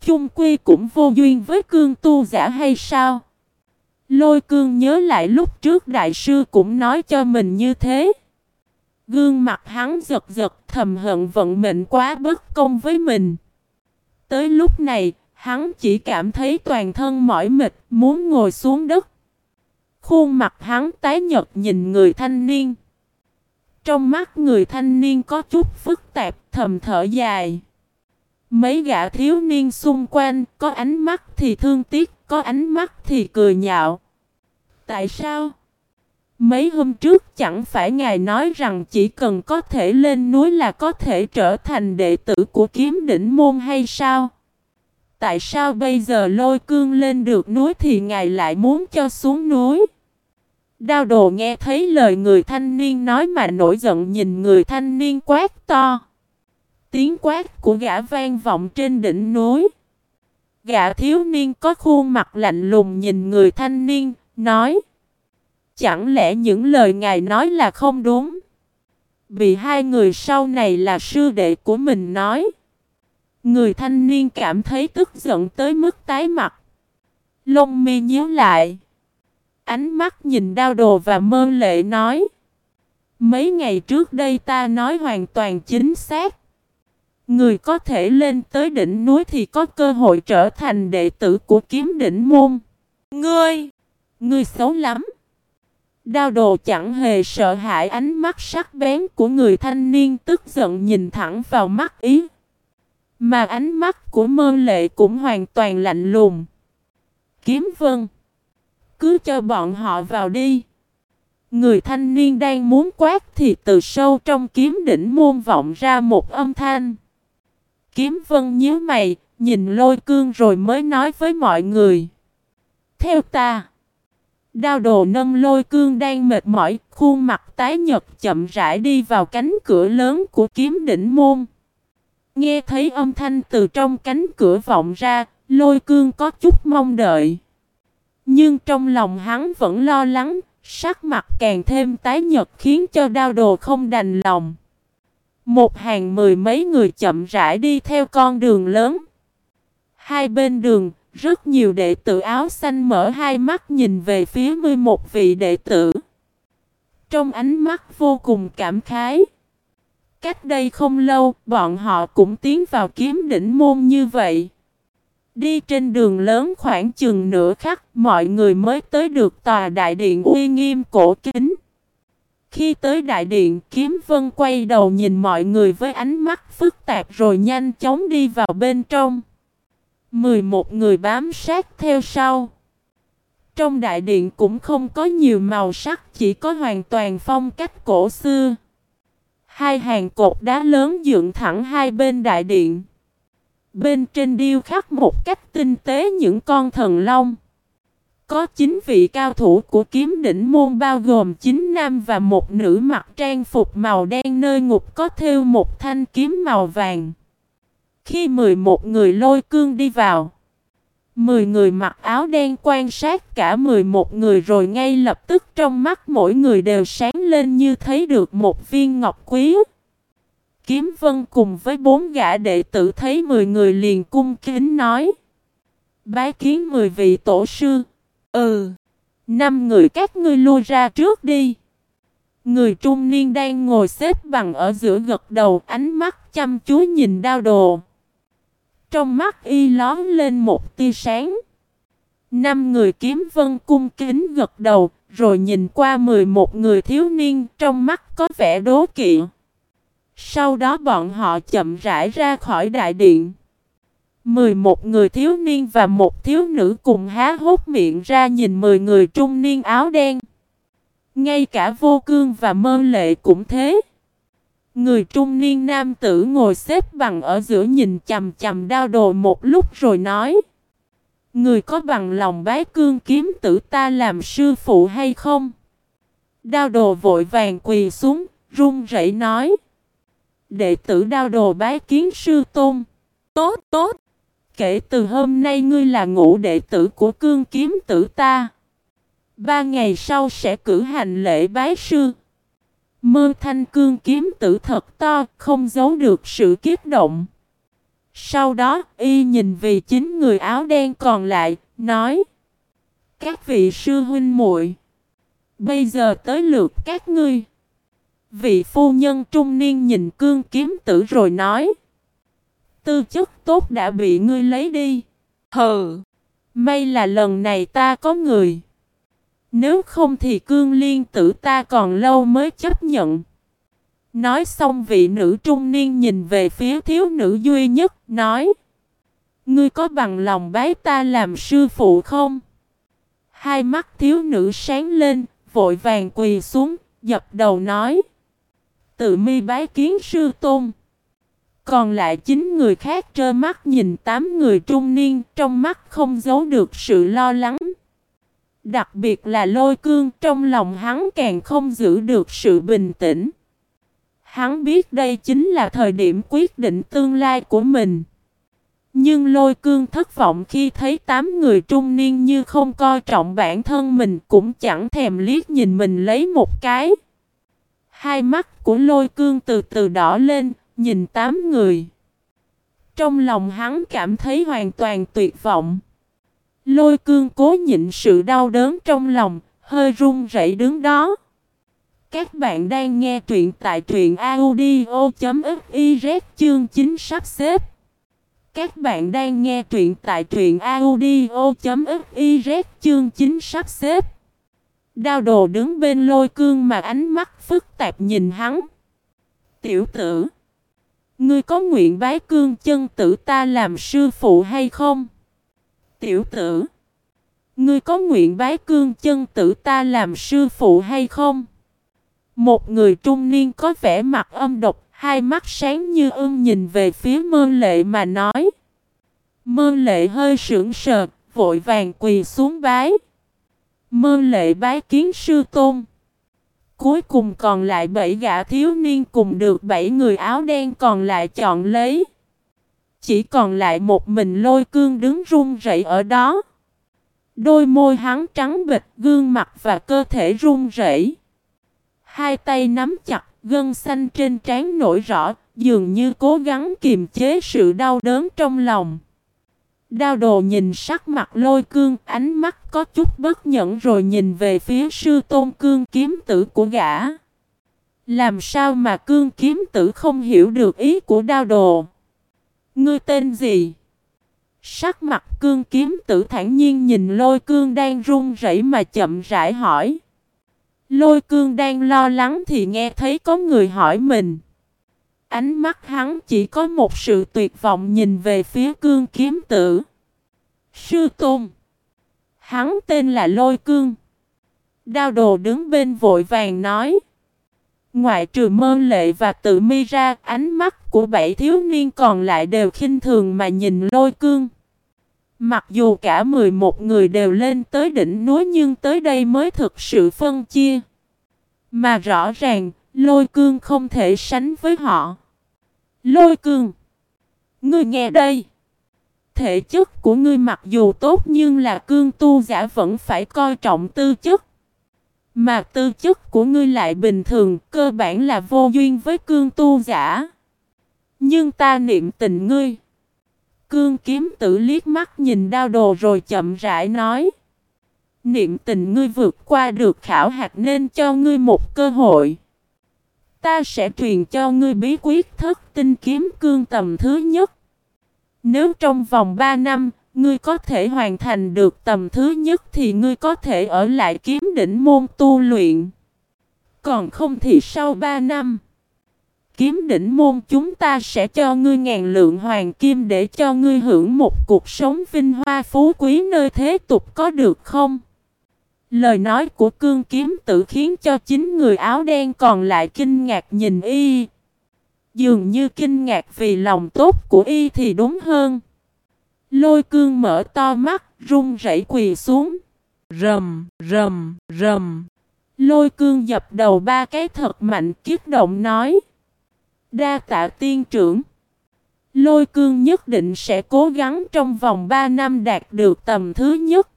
chung quy cũng vô duyên với cương tu giả hay sao? Lôi cương nhớ lại lúc trước đại sư cũng nói cho mình như thế. Gương mặt hắn giật giật thầm hận vận mệnh quá bất công với mình. Tới lúc này, hắn chỉ cảm thấy toàn thân mỏi mệt, muốn ngồi xuống đất. Khuôn mặt hắn tái nhật nhìn người thanh niên. Trong mắt người thanh niên có chút phức tạp, thầm thở dài. Mấy gã thiếu niên xung quanh, có ánh mắt thì thương tiếc, có ánh mắt thì cười nhạo. Tại sao? Mấy hôm trước chẳng phải ngài nói rằng chỉ cần có thể lên núi là có thể trở thành đệ tử của kiếm đỉnh môn hay sao? Tại sao bây giờ lôi cương lên được núi thì ngài lại muốn cho xuống núi? Đao đồ nghe thấy lời người thanh niên nói mà nổi giận nhìn người thanh niên quát to. Tiếng quát của gã vang vọng trên đỉnh núi. Gã thiếu niên có khuôn mặt lạnh lùng nhìn người thanh niên, nói Chẳng lẽ những lời ngài nói là không đúng? Bị hai người sau này là sư đệ của mình nói Người thanh niên cảm thấy tức giận tới mức tái mặt Lông mi nhíu lại Ánh mắt nhìn đau đồ và mơ lệ nói Mấy ngày trước đây ta nói hoàn toàn chính xác Người có thể lên tới đỉnh núi thì có cơ hội trở thành đệ tử của kiếm đỉnh môn. Ngươi! Ngươi xấu lắm! Đao đồ chẳng hề sợ hãi ánh mắt sắc bén của người thanh niên tức giận nhìn thẳng vào mắt ý. Mà ánh mắt của mơ lệ cũng hoàn toàn lạnh lùng. Kiếm vân! Cứ cho bọn họ vào đi! Người thanh niên đang muốn quát thì từ sâu trong kiếm đỉnh môn vọng ra một âm thanh. Kiếm vân nhíu mày, nhìn lôi cương rồi mới nói với mọi người. Theo ta, đao đồ nâng lôi cương đang mệt mỏi, khuôn mặt tái nhật chậm rãi đi vào cánh cửa lớn của kiếm đỉnh môn. Nghe thấy âm thanh từ trong cánh cửa vọng ra, lôi cương có chút mong đợi. Nhưng trong lòng hắn vẫn lo lắng, sắc mặt càng thêm tái nhật khiến cho đao đồ không đành lòng. Một hàng mười mấy người chậm rãi đi theo con đường lớn. Hai bên đường, rất nhiều đệ tử áo xanh mở hai mắt nhìn về phía mười một vị đệ tử. Trong ánh mắt vô cùng cảm khái. Cách đây không lâu, bọn họ cũng tiến vào kiếm đỉnh môn như vậy. Đi trên đường lớn khoảng chừng nửa khắc, mọi người mới tới được tòa đại điện uy nghiêm cổ kính. Khi tới đại điện, kiếm vân quay đầu nhìn mọi người với ánh mắt phức tạp rồi nhanh chóng đi vào bên trong. 11 người bám sát theo sau. Trong đại điện cũng không có nhiều màu sắc, chỉ có hoàn toàn phong cách cổ xưa. Hai hàng cột đá lớn dựng thẳng hai bên đại điện. Bên trên điêu khắc một cách tinh tế những con thần long. Có 9 vị cao thủ của kiếm đỉnh môn bao gồm 9 nam và một nữ mặc trang phục màu đen nơi ngục có thêu một thanh kiếm màu vàng. Khi 11 người lôi cương đi vào, 10 người mặc áo đen quan sát cả 11 người rồi ngay lập tức trong mắt mỗi người đều sáng lên như thấy được một viên ngọc quý. Kiếm vân cùng với bốn gã đệ tử thấy 10 người liền cung kính nói. Bái kiến 10 vị tổ sư. Ừ. Năm người các ngươi lui ra trước đi. Người trung niên đang ngồi xếp bằng ở giữa gật đầu ánh mắt chăm chú nhìn đao đồ. Trong mắt y lón lên một tia sáng. Năm người kiếm vân cung kính gật đầu, rồi nhìn qua 11 người thiếu niên trong mắt có vẻ đố kỵ. Sau đó bọn họ chậm rãi ra khỏi đại điện. 11 người thiếu niên và một thiếu nữ cùng há hốt miệng ra nhìn 10 người trung niên áo đen. Ngay cả vô cương và mơ lệ cũng thế. Người trung niên nam tử ngồi xếp bằng ở giữa nhìn chầm chầm đao đồ một lúc rồi nói. Người có bằng lòng bái cương kiếm tử ta làm sư phụ hay không? Đao đồ vội vàng quỳ xuống, run rẩy nói. Đệ tử đao đồ bái kiến sư tôn. Tốt, tốt. Kể từ hôm nay ngươi là ngũ đệ tử của cương kiếm tử ta. Ba ngày sau sẽ cử hành lễ bái sư. Mơ thanh cương kiếm tử thật to, không giấu được sự kiếp động. Sau đó, y nhìn vì chính người áo đen còn lại, nói Các vị sư huynh muội Bây giờ tới lượt các ngươi. Vị phu nhân trung niên nhìn cương kiếm tử rồi nói Tư chất tốt đã bị ngươi lấy đi. Hừ, may là lần này ta có người. Nếu không thì cương liên tử ta còn lâu mới chấp nhận. Nói xong vị nữ trung niên nhìn về phía thiếu nữ duy nhất, nói Ngươi có bằng lòng bái ta làm sư phụ không? Hai mắt thiếu nữ sáng lên, vội vàng quỳ xuống, dập đầu nói. Tự mi bái kiến sư tôn. Còn lại chín người khác trơ mắt nhìn tám người trung niên trong mắt không giấu được sự lo lắng. Đặc biệt là lôi cương trong lòng hắn càng không giữ được sự bình tĩnh. Hắn biết đây chính là thời điểm quyết định tương lai của mình. Nhưng lôi cương thất vọng khi thấy tám người trung niên như không coi trọng bản thân mình cũng chẳng thèm liếc nhìn mình lấy một cái. Hai mắt của lôi cương từ từ đỏ lên, nhìn tám người. Trong lòng hắn cảm thấy hoàn toàn tuyệt vọng. Lôi cương cố nhịn sự đau đớn trong lòng, hơi run rẩy đứng đó. Các bạn đang nghe truyện tại truyện audio.fiz chương 9 sắp xếp. Các bạn đang nghe truyện tại truyện audio.fiz chương 9 sắp xếp. Đao đồ đứng bên lôi cương mà ánh mắt phức tạp nhìn hắn. Tiểu tử. Ngươi có nguyện bái cương chân tử ta làm sư phụ hay không? Tiểu tử. Ngươi có nguyện bái cương chân tử ta làm sư phụ hay không? Một người trung niên có vẻ mặt âm độc, hai mắt sáng như ưng nhìn về phía mơ lệ mà nói. Mơ lệ hơi sững sờ, vội vàng quỳ xuống bái. Mơ lệ bái kiến sư tôn. Cuối cùng còn lại bảy gã thiếu niên cùng được bảy người áo đen còn lại chọn lấy. Chỉ còn lại một mình lôi cương đứng run rẩy ở đó. Đôi môi hắn trắng bịch, gương mặt và cơ thể run rẩy. Hai tay nắm chặt, gân xanh trên trán nổi rõ, dường như cố gắng kiềm chế sự đau đớn trong lòng. Đao đồ nhìn sắc mặt lôi cương, ánh mắt có chút bất nhẫn rồi nhìn về phía sư tôn cương kiếm tử của gã. Làm sao mà cương kiếm tử không hiểu được ý của đao đồ? Ngươi tên gì? Sắc mặt cương kiếm tử thản nhiên nhìn lôi cương đang run rẩy mà chậm rãi hỏi. Lôi cương đang lo lắng thì nghe thấy có người hỏi mình. Ánh mắt hắn chỉ có một sự tuyệt vọng nhìn về phía cương kiếm tử. Sư Tôn Hắn tên là Lôi Cương. Đao đồ đứng bên vội vàng nói. Ngoại trừ mơ lệ và tự mi ra, ánh mắt của bảy thiếu niên còn lại đều khinh thường mà nhìn lôi cương. Mặc dù cả 11 người đều lên tới đỉnh núi nhưng tới đây mới thực sự phân chia. Mà rõ ràng, lôi cương không thể sánh với họ. Lôi cương! Ngươi nghe đây! Thể chất của ngươi mặc dù tốt nhưng là cương tu giả vẫn phải coi trọng tư chất. Mà tư chất của ngươi lại bình thường, cơ bản là vô duyên với cương tu giả. Nhưng ta niệm tình ngươi. Cương kiếm tử liếc mắt nhìn đao đồ rồi chậm rãi nói. Niệm tình ngươi vượt qua được khảo hạt nên cho ngươi một cơ hội. Ta sẽ truyền cho ngươi bí quyết thất tinh kiếm cương tầm thứ nhất. Nếu trong vòng 3 năm, ngươi có thể hoàn thành được tầm thứ nhất thì ngươi có thể ở lại kiếm đỉnh môn tu luyện. Còn không thì sau 3 năm, kiếm đỉnh môn chúng ta sẽ cho ngươi ngàn lượng hoàng kim để cho ngươi hưởng một cuộc sống vinh hoa phú quý nơi thế tục có được không? Lời nói của cương kiếm tự khiến cho chính người áo đen còn lại kinh ngạc nhìn y. Dường như kinh ngạc vì lòng tốt của y thì đúng hơn. Lôi cương mở to mắt, run rẩy quỳ xuống. Rầm, rầm, rầm. Lôi cương dập đầu ba cái thật mạnh kiết động nói. Đa tạ tiên trưởng. Lôi cương nhất định sẽ cố gắng trong vòng 3 năm đạt được tầm thứ nhất.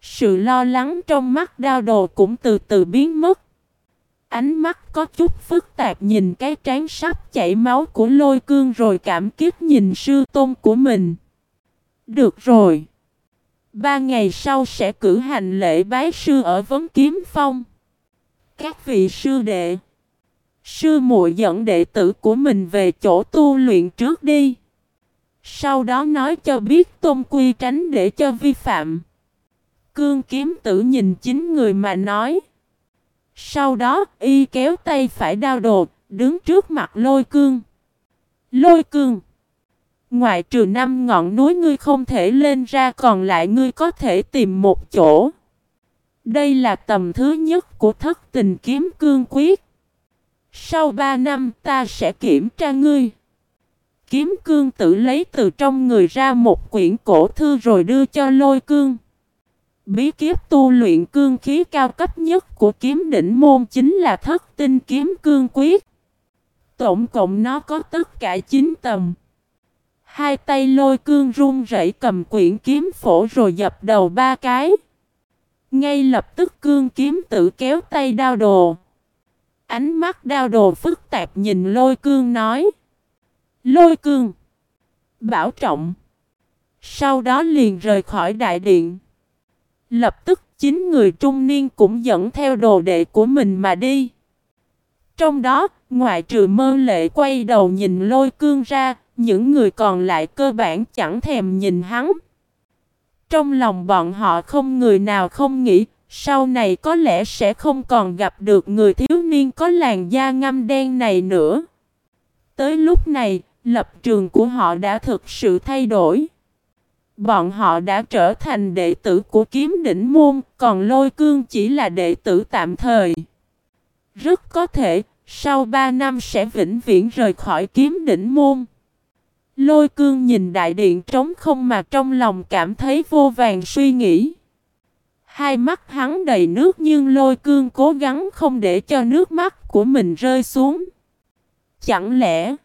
Sự lo lắng trong mắt đao đồ cũng từ từ biến mất. Ánh mắt có chút phức tạp nhìn cái trán sắp chảy máu của lôi cương rồi cảm kích nhìn sư tôn của mình. Được rồi. Ba ngày sau sẽ cử hành lễ bái sư ở Vấn Kiếm Phong. Các vị sư đệ. Sư muội dẫn đệ tử của mình về chỗ tu luyện trước đi. Sau đó nói cho biết tôn quy tránh để cho vi phạm. Cương kiếm tử nhìn chính người mà nói. Sau đó, y kéo tay phải đao đột, đứng trước mặt lôi cương. Lôi cương! Ngoại trừ năm ngọn núi ngươi không thể lên ra, còn lại ngươi có thể tìm một chỗ. Đây là tầm thứ nhất của thất tình kiếm cương quyết. Sau ba năm, ta sẽ kiểm tra ngươi. Kiếm cương tự lấy từ trong người ra một quyển cổ thư rồi đưa cho lôi cương. Bí kiếp tu luyện cương khí cao cấp nhất của kiếm đỉnh môn chính là thất tinh kiếm cương quyết. Tổng cộng nó có tất cả 9 tầm. Hai tay lôi cương run rẩy cầm quyển kiếm phổ rồi dập đầu ba cái. Ngay lập tức cương kiếm tự kéo tay đao đồ. Ánh mắt đao đồ phức tạp nhìn lôi cương nói. Lôi cương. Bảo trọng. Sau đó liền rời khỏi đại điện. Lập tức chín người trung niên cũng dẫn theo đồ đệ của mình mà đi. Trong đó, ngoại trừ mơ lệ quay đầu nhìn lôi cương ra, những người còn lại cơ bản chẳng thèm nhìn hắn. Trong lòng bọn họ không người nào không nghĩ, sau này có lẽ sẽ không còn gặp được người thiếu niên có làn da ngăm đen này nữa. Tới lúc này, lập trường của họ đã thực sự thay đổi. Bọn họ đã trở thành đệ tử của kiếm đỉnh môn, còn lôi cương chỉ là đệ tử tạm thời. Rất có thể, sau 3 năm sẽ vĩnh viễn rời khỏi kiếm đỉnh môn. Lôi cương nhìn đại điện trống không mà trong lòng cảm thấy vô vàng suy nghĩ. Hai mắt hắn đầy nước nhưng lôi cương cố gắng không để cho nước mắt của mình rơi xuống. Chẳng lẽ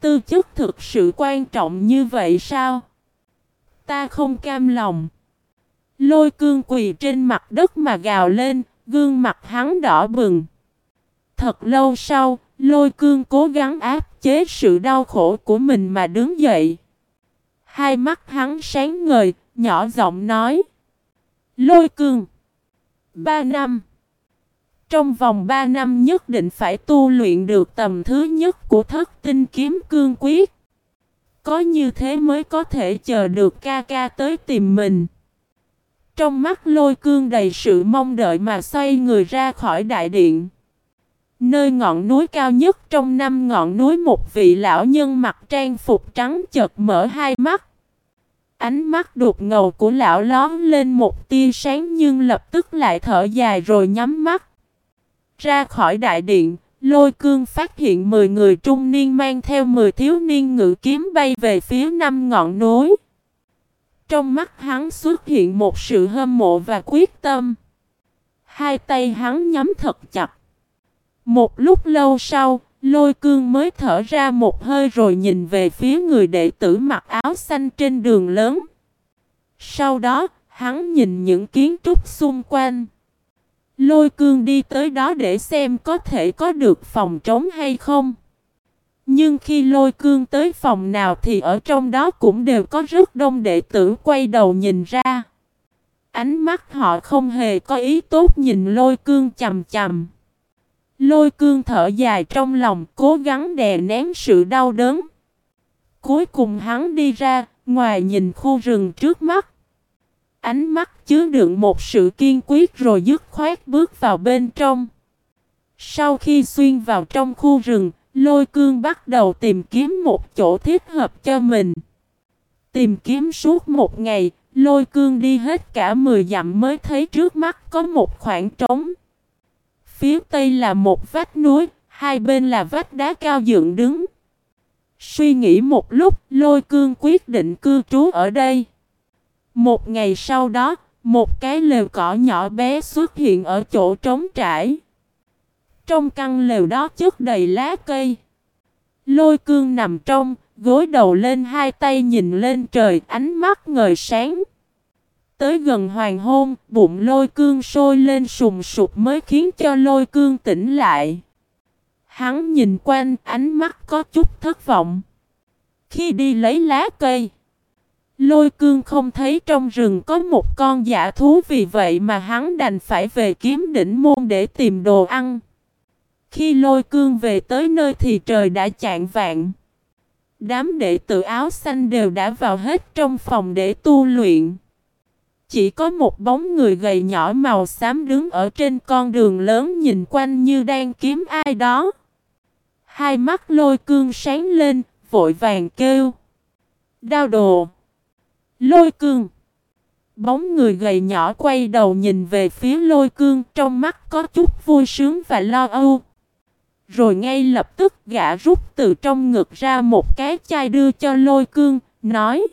tư chất thực sự quan trọng như vậy sao? Ta không cam lòng. Lôi cương quỳ trên mặt đất mà gào lên, gương mặt hắn đỏ bừng. Thật lâu sau, lôi cương cố gắng áp chế sự đau khổ của mình mà đứng dậy. Hai mắt hắn sáng ngời, nhỏ giọng nói. Lôi cương. Ba năm. Trong vòng ba năm nhất định phải tu luyện được tầm thứ nhất của thất tinh kiếm cương quyết. Có như thế mới có thể chờ được ca ca tới tìm mình. Trong mắt lôi cương đầy sự mong đợi mà xoay người ra khỏi đại điện. Nơi ngọn núi cao nhất trong năm ngọn núi một vị lão nhân mặc trang phục trắng chợt mở hai mắt. Ánh mắt đột ngầu của lão lón lên một tia sáng nhưng lập tức lại thở dài rồi nhắm mắt. Ra khỏi đại điện, lôi cương phát hiện 10 người trung niên mang theo 10 thiếu niên ngự kiếm bay về phía năm ngọn núi. Trong mắt hắn xuất hiện một sự hâm mộ và quyết tâm. Hai tay hắn nhắm thật chặt. Một lúc lâu sau, lôi cương mới thở ra một hơi rồi nhìn về phía người đệ tử mặc áo xanh trên đường lớn. Sau đó, hắn nhìn những kiến trúc xung quanh. Lôi cương đi tới đó để xem có thể có được phòng trống hay không. Nhưng khi lôi cương tới phòng nào thì ở trong đó cũng đều có rất đông đệ tử quay đầu nhìn ra. Ánh mắt họ không hề có ý tốt nhìn lôi cương chầm chầm. Lôi cương thở dài trong lòng cố gắng đè nén sự đau đớn. Cuối cùng hắn đi ra, ngoài nhìn khu rừng trước mắt. Ánh mắt chứa đựng một sự kiên quyết rồi dứt khoát bước vào bên trong. Sau khi xuyên vào trong khu rừng, lôi cương bắt đầu tìm kiếm một chỗ thích hợp cho mình. Tìm kiếm suốt một ngày, lôi cương đi hết cả 10 dặm mới thấy trước mắt có một khoảng trống. Phía tây là một vách núi, hai bên là vách đá cao dựng đứng. Suy nghĩ một lúc, lôi cương quyết định cư trú ở đây. Một ngày sau đó, một cái lều cỏ nhỏ bé xuất hiện ở chỗ trống trải. Trong căn lều đó chất đầy lá cây. Lôi cương nằm trong, gối đầu lên hai tay nhìn lên trời, ánh mắt ngời sáng. Tới gần hoàng hôn, bụng lôi cương sôi lên sùng sụp mới khiến cho lôi cương tỉnh lại. Hắn nhìn quanh, ánh mắt có chút thất vọng. Khi đi lấy lá cây, lôi cương không thấy trong rừng có một con giả thú vì vậy mà hắn đành phải về kiếm đỉnh môn để tìm đồ ăn. Khi lôi cương về tới nơi thì trời đã chạng vạn. Đám đệ tử áo xanh đều đã vào hết trong phòng để tu luyện. Chỉ có một bóng người gầy nhỏ màu xám đứng ở trên con đường lớn nhìn quanh như đang kiếm ai đó. Hai mắt lôi cương sáng lên, vội vàng kêu. Đao đồ. Lôi cương. Bóng người gầy nhỏ quay đầu nhìn về phía lôi cương trong mắt có chút vui sướng và lo âu. Rồi ngay lập tức gã rút từ trong ngực ra một cái chai đưa cho lôi cương, nói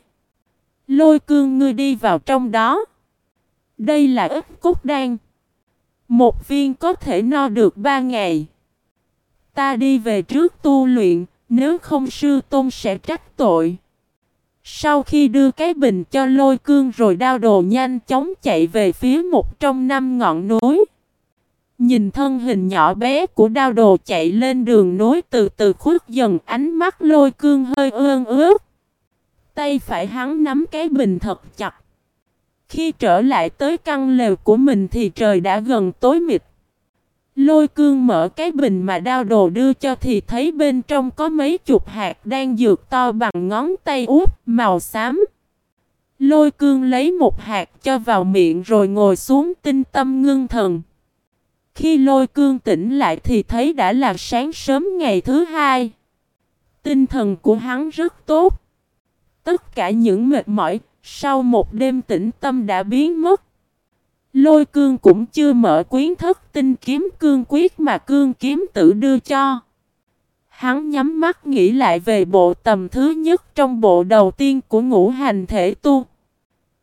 Lôi cương ngươi đi vào trong đó. Đây là ít cốt đan. Một viên có thể no được ba ngày. Ta đi về trước tu luyện, nếu không sư tôn sẽ trách tội. Sau khi đưa cái bình cho lôi cương rồi đao đồ nhanh chóng chạy về phía một trong năm ngọn núi. Nhìn thân hình nhỏ bé của đao đồ chạy lên đường núi từ từ khuất dần ánh mắt lôi cương hơi ương ướt. Tay phải hắn nắm cái bình thật chặt. Khi trở lại tới căn lều của mình thì trời đã gần tối mịt. Lôi cương mở cái bình mà đao đồ đưa cho thì thấy bên trong có mấy chục hạt đang dược to bằng ngón tay út màu xám. Lôi cương lấy một hạt cho vào miệng rồi ngồi xuống tinh tâm ngưng thần. Khi lôi cương tỉnh lại thì thấy đã là sáng sớm ngày thứ hai. Tinh thần của hắn rất tốt. Tất cả những mệt mỏi sau một đêm tĩnh tâm đã biến mất. Lôi cương cũng chưa mở quyến thất tinh kiếm cương quyết mà cương kiếm tự đưa cho. Hắn nhắm mắt nghĩ lại về bộ tầm thứ nhất trong bộ đầu tiên của ngũ hành thể tu.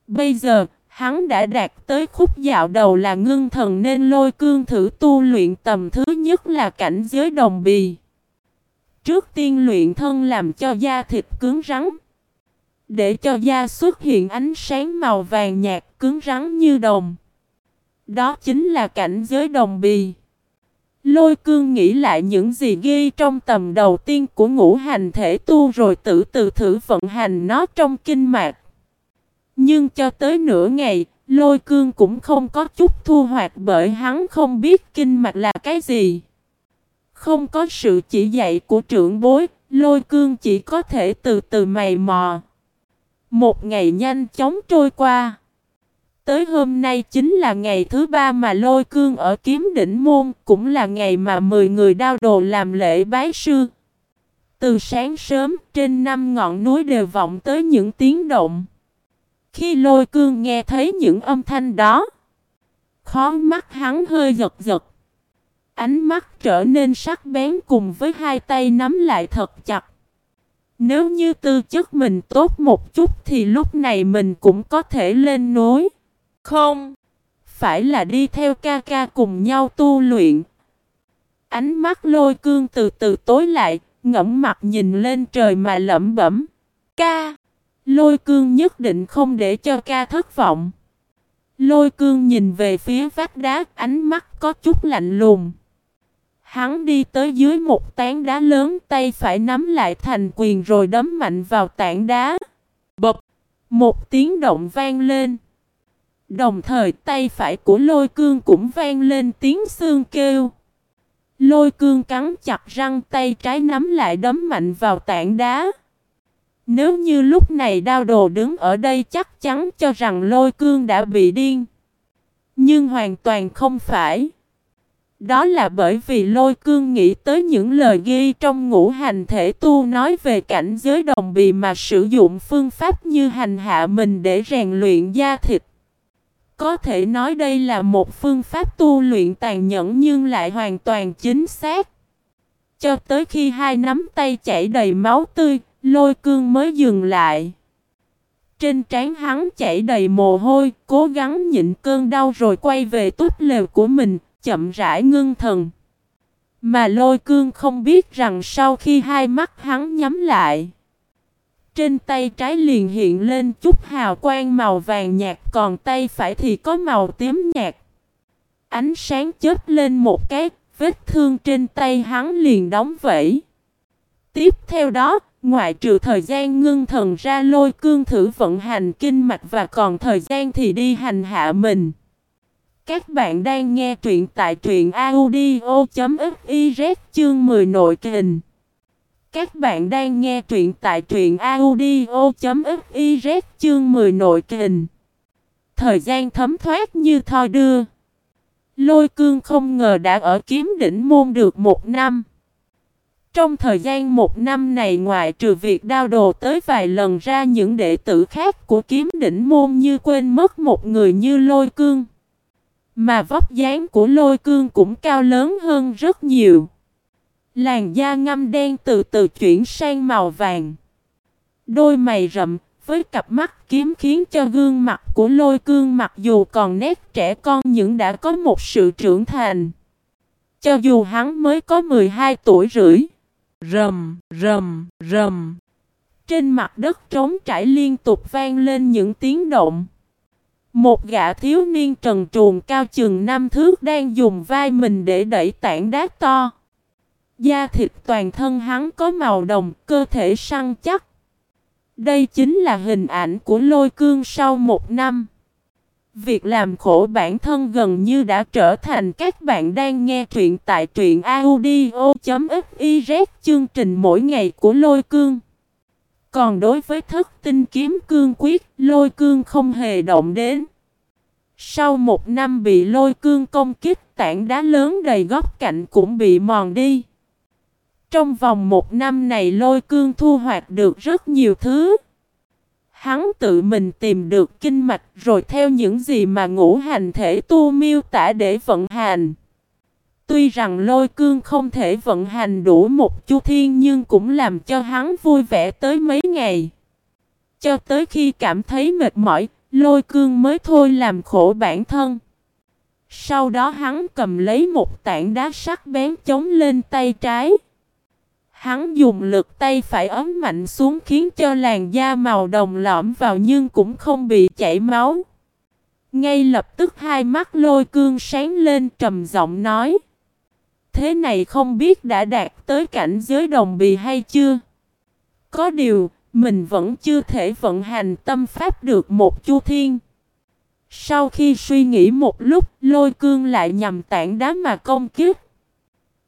Bây giờ, hắn đã đạt tới khúc dạo đầu là ngưng thần nên lôi cương thử tu luyện tầm thứ nhất là cảnh giới đồng bì. Trước tiên luyện thân làm cho da thịt cứng rắn. Để cho da xuất hiện ánh sáng màu vàng nhạt cứng rắn như đồng. Đó chính là cảnh giới đồng bì. Lôi cương nghĩ lại những gì ghi trong tầm đầu tiên của ngũ hành thể tu rồi tự từ thử vận hành nó trong kinh mạch. Nhưng cho tới nửa ngày, lôi cương cũng không có chút thu hoạch bởi hắn không biết kinh mạch là cái gì. Không có sự chỉ dạy của trưởng bối, lôi cương chỉ có thể từ từ mày mò. Một ngày nhanh chóng trôi qua. Tới hôm nay chính là ngày thứ ba mà lôi cương ở kiếm đỉnh môn, cũng là ngày mà 10 người đao đồ làm lễ bái sư. Từ sáng sớm, trên năm ngọn núi đều vọng tới những tiếng động. Khi lôi cương nghe thấy những âm thanh đó, khó mắt hắn hơi giật giật. Ánh mắt trở nên sắc bén cùng với hai tay nắm lại thật chặt. Nếu như tư chất mình tốt một chút thì lúc này mình cũng có thể lên núi. Không, phải là đi theo ca ca cùng nhau tu luyện. Ánh mắt lôi cương từ từ tối lại, ngẫm mặt nhìn lên trời mà lẩm bẩm. Ca! Lôi cương nhất định không để cho ca thất vọng. Lôi cương nhìn về phía vách đá, ánh mắt có chút lạnh lùng. Hắn đi tới dưới một tán đá lớn, tay phải nắm lại thành quyền rồi đấm mạnh vào tảng đá. Bập! Một tiếng động vang lên. Đồng thời, tay phải của lôi cương cũng vang lên tiếng xương kêu. Lôi cương cắn chặt răng, tay trái nắm lại đấm mạnh vào tảng đá. Nếu như lúc này đao đồ đứng ở đây chắc chắn cho rằng lôi cương đã bị điên. Nhưng hoàn toàn không phải. Đó là bởi vì lôi cương nghĩ tới những lời ghi trong ngũ hành thể tu nói về cảnh giới đồng bì mà sử dụng phương pháp như hành hạ mình để rèn luyện da thịt. Có thể nói đây là một phương pháp tu luyện tàn nhẫn nhưng lại hoàn toàn chính xác. Cho tới khi hai nắm tay chảy đầy máu tươi, lôi cương mới dừng lại. Trên trán hắn chảy đầy mồ hôi, cố gắng nhịn cơn đau rồi quay về túp lều của mình, chậm rãi ngưng thần. Mà lôi cương không biết rằng sau khi hai mắt hắn nhắm lại, trên tay trái liền hiện lên chút hào quang màu vàng nhạt còn tay phải thì có màu tím nhạt. Ánh sáng chớp lên một cái, vết thương trên tay hắn liền đóng vẫy. Tiếp theo đó, ngoại trừ thời gian ngưng thần ra lôi cương thử vận hành kinh mạch và còn thời gian thì đi hành hạ mình. Các bạn đang nghe truyện tại truyện audio.fiz chương 10 nội kình. Các bạn đang nghe truyện tại truyện audio.fiz chương 10 nội kình. Thời gian thấm thoát như thoi đưa. Lôi cương không ngờ đã ở kiếm đỉnh môn được một năm. Trong thời gian một năm này ngoại trừ việc đao đồ tới vài lần ra những đệ tử khác của kiếm đỉnh môn như quên mất một người như lôi cương. Mà vóc dáng của lôi cương cũng cao lớn hơn rất nhiều. Làn da ngâm đen từ từ chuyển sang màu vàng. Đôi mày rậm với cặp mắt kiếm khiến cho gương mặt của lôi cương mặc dù còn nét trẻ con nhưng đã có một sự trưởng thành. Cho dù hắn mới có 12 tuổi rưỡi. Rầm, rầm, rầm. Trên mặt đất trống trải liên tục vang lên những tiếng động. Một gã thiếu niên trần truồng cao chừng năm thước đang dùng vai mình để đẩy tảng đá to. Da thịt toàn thân hắn có màu đồng, cơ thể săn chắc. Đây chính là hình ảnh của lôi cương sau một năm. Việc làm khổ bản thân gần như đã trở thành các bạn đang nghe truyện tại truyện audio.fiz chương trình mỗi ngày của lôi cương. Còn đối với thất tinh kiếm cương quyết, lôi cương không hề động đến. Sau một năm bị lôi cương công kích, tảng đá lớn đầy góc cạnh cũng bị mòn đi. Trong vòng một năm này lôi cương thu hoạch được rất nhiều thứ. Hắn tự mình tìm được kinh mạch rồi theo những gì mà ngũ hành thể tu miêu tả để vận hành. Tuy rằng lôi cương không thể vận hành đủ một chu thiên nhưng cũng làm cho hắn vui vẻ tới mấy ngày. Cho tới khi cảm thấy mệt mỏi, lôi cương mới thôi làm khổ bản thân. Sau đó hắn cầm lấy một tảng đá sắc bén chống lên tay trái. Hắn dùng lực tay phải ấm mạnh xuống khiến cho làn da màu đồng lõm vào nhưng cũng không bị chảy máu. Ngay lập tức hai mắt lôi cương sáng lên trầm giọng nói. Thế này không biết đã đạt tới cảnh giới đồng bì hay chưa? Có điều, mình vẫn chưa thể vận hành tâm pháp được một chu thiên. Sau khi suy nghĩ một lúc, lôi cương lại nhằm tảng đá mà công kiếp.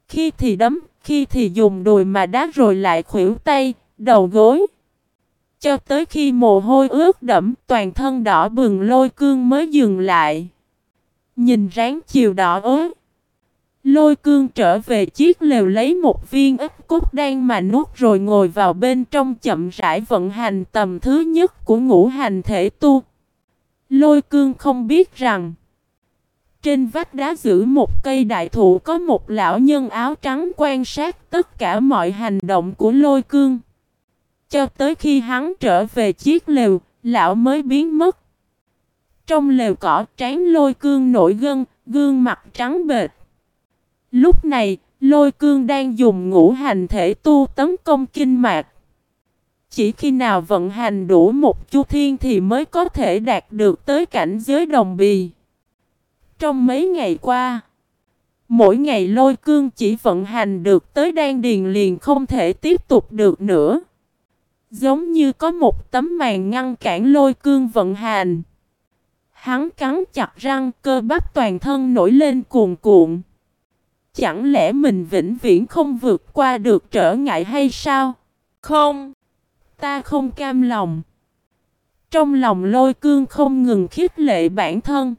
Khi thì đấm, khi thì dùng đùi mà đá rồi lại khuỷu tay, đầu gối. Cho tới khi mồ hôi ướt đẫm toàn thân đỏ bừng lôi cương mới dừng lại. Nhìn ráng chiều đỏ ối. Lôi cương trở về chiếc lều lấy một viên ức cốt đan mà nuốt rồi ngồi vào bên trong chậm rãi vận hành tầm thứ nhất của ngũ hành thể tu. Lôi cương không biết rằng trên vách đá giữ một cây đại thụ có một lão nhân áo trắng quan sát tất cả mọi hành động của lôi cương. Cho tới khi hắn trở về chiếc lều, lão mới biến mất. Trong lều cỏ trán lôi cương nổi gân, gương mặt trắng bệt. Lúc này, lôi cương đang dùng ngũ hành thể tu tấn công kinh mạch. Chỉ khi nào vận hành đủ một chu thiên thì mới có thể đạt được tới cảnh giới đồng bì. Trong mấy ngày qua, mỗi ngày lôi cương chỉ vận hành được tới đan điền liền không thể tiếp tục được nữa. Giống như có một tấm màn ngăn cản lôi cương vận hành. Hắn cắn chặt răng cơ bắp toàn thân nổi lên cuồn cuộn. Chẳng lẽ mình vĩnh viễn không vượt qua được trở ngại hay sao? Không, ta không cam lòng. Trong lòng lôi cương không ngừng khích lệ bản thân.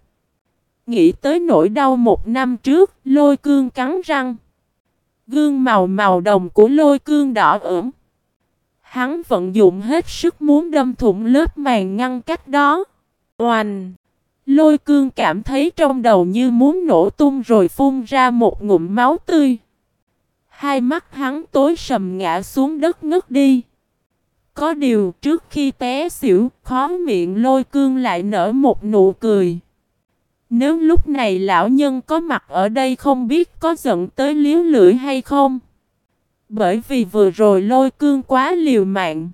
Nghĩ tới nỗi đau một năm trước, lôi cương cắn răng. Gương màu màu đồng của lôi cương đỏ ửng. Hắn vận dụng hết sức muốn đâm thủng lớp màn ngăn cách đó. Oanh! Lôi cương cảm thấy trong đầu như muốn nổ tung rồi phun ra một ngụm máu tươi. Hai mắt hắn tối sầm ngã xuống đất ngất đi. Có điều trước khi té xỉu, khó miệng lôi cương lại nở một nụ cười. Nếu lúc này lão nhân có mặt ở đây không biết có giận tới liếu lưỡi hay không. Bởi vì vừa rồi lôi cương quá liều mạng.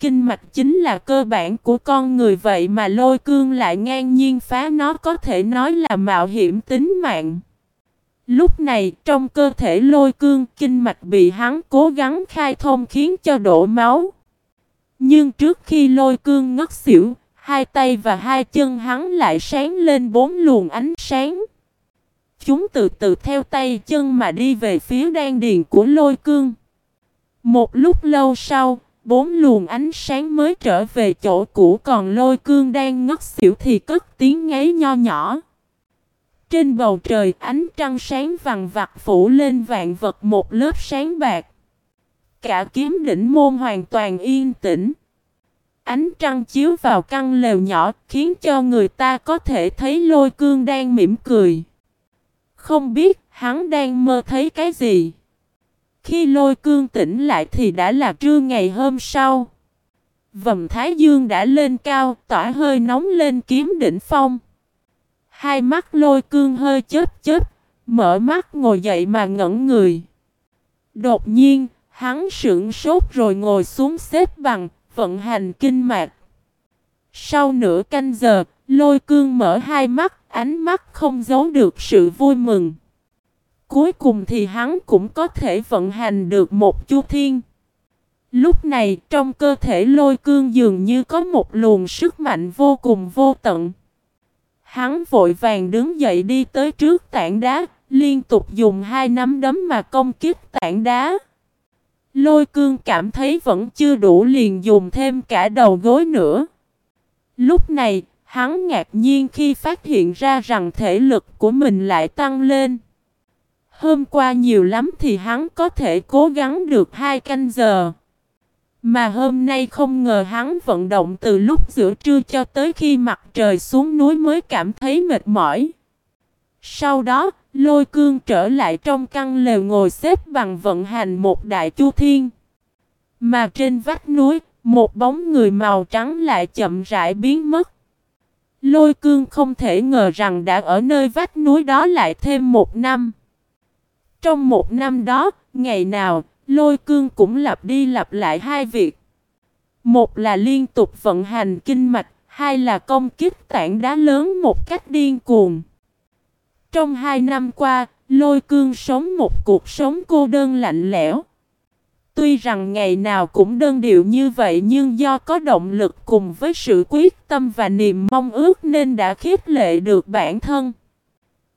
Kinh mạch chính là cơ bản của con người vậy mà lôi cương lại ngang nhiên phá nó có thể nói là mạo hiểm tính mạng. Lúc này trong cơ thể lôi cương kinh mạch bị hắn cố gắng khai thông khiến cho đổ máu. Nhưng trước khi lôi cương ngất xỉu, hai tay và hai chân hắn lại sáng lên bốn luồng ánh sáng. Chúng từ từ theo tay chân mà đi về phía đan điền của lôi cương. Một lúc lâu sau, bốn luồng ánh sáng mới trở về chỗ cũ, còn lôi cương đang ngất xỉu thì cất tiếng ngáy nho nhỏ. Trên bầu trời, ánh trăng sáng vàng vặt phủ lên vạn vật một lớp sáng bạc. Cả kiếm đỉnh môn hoàn toàn yên tĩnh. Ánh trăng chiếu vào căn lều nhỏ, khiến cho người ta có thể thấy lôi cương đang mỉm cười. Không biết hắn đang mơ thấy cái gì. Khi lôi cương tỉnh lại thì đã là trưa ngày hôm sau. Vầm thái dương đã lên cao, tỏa hơi nóng lên kiếm đỉnh phong. Hai mắt lôi cương hơi chớp chớp, mở mắt ngồi dậy mà ngẩn người. Đột nhiên, hắn sững sốt rồi ngồi xuống xếp bằng, vận hành kinh mạch. Sau nửa canh giờ, lôi cương mở hai mắt, ánh mắt không giấu được sự vui mừng. Cuối cùng thì hắn cũng có thể vận hành được một chu thiên. Lúc này trong cơ thể lôi cương dường như có một luồng sức mạnh vô cùng vô tận. Hắn vội vàng đứng dậy đi tới trước tảng đá, liên tục dùng hai nắm đấm mà công kích tảng đá. Lôi cương cảm thấy vẫn chưa đủ liền dùng thêm cả đầu gối nữa. Lúc này, hắn ngạc nhiên khi phát hiện ra rằng thể lực của mình lại tăng lên. Hôm qua nhiều lắm thì hắn có thể cố gắng được hai canh giờ. Mà hôm nay không ngờ hắn vận động từ lúc giữa trưa cho tới khi mặt trời xuống núi mới cảm thấy mệt mỏi. Sau đó, lôi cương trở lại trong căn lều ngồi xếp bằng vận hành một đại chu thiên. Mà trên vách núi, một bóng người màu trắng lại chậm rãi biến mất. Lôi cương không thể ngờ rằng đã ở nơi vách núi đó lại thêm một năm. Trong một năm đó, ngày nào, lôi cương cũng lặp đi lặp lại hai việc. Một là liên tục vận hành kinh mạch, hai là công kích tảng đá lớn một cách điên cuồng. Trong hai năm qua, lôi cương sống một cuộc sống cô đơn lạnh lẽo. Tuy rằng ngày nào cũng đơn điệu như vậy nhưng do có động lực cùng với sự quyết tâm và niềm mong ước nên đã khiếp lệ được bản thân.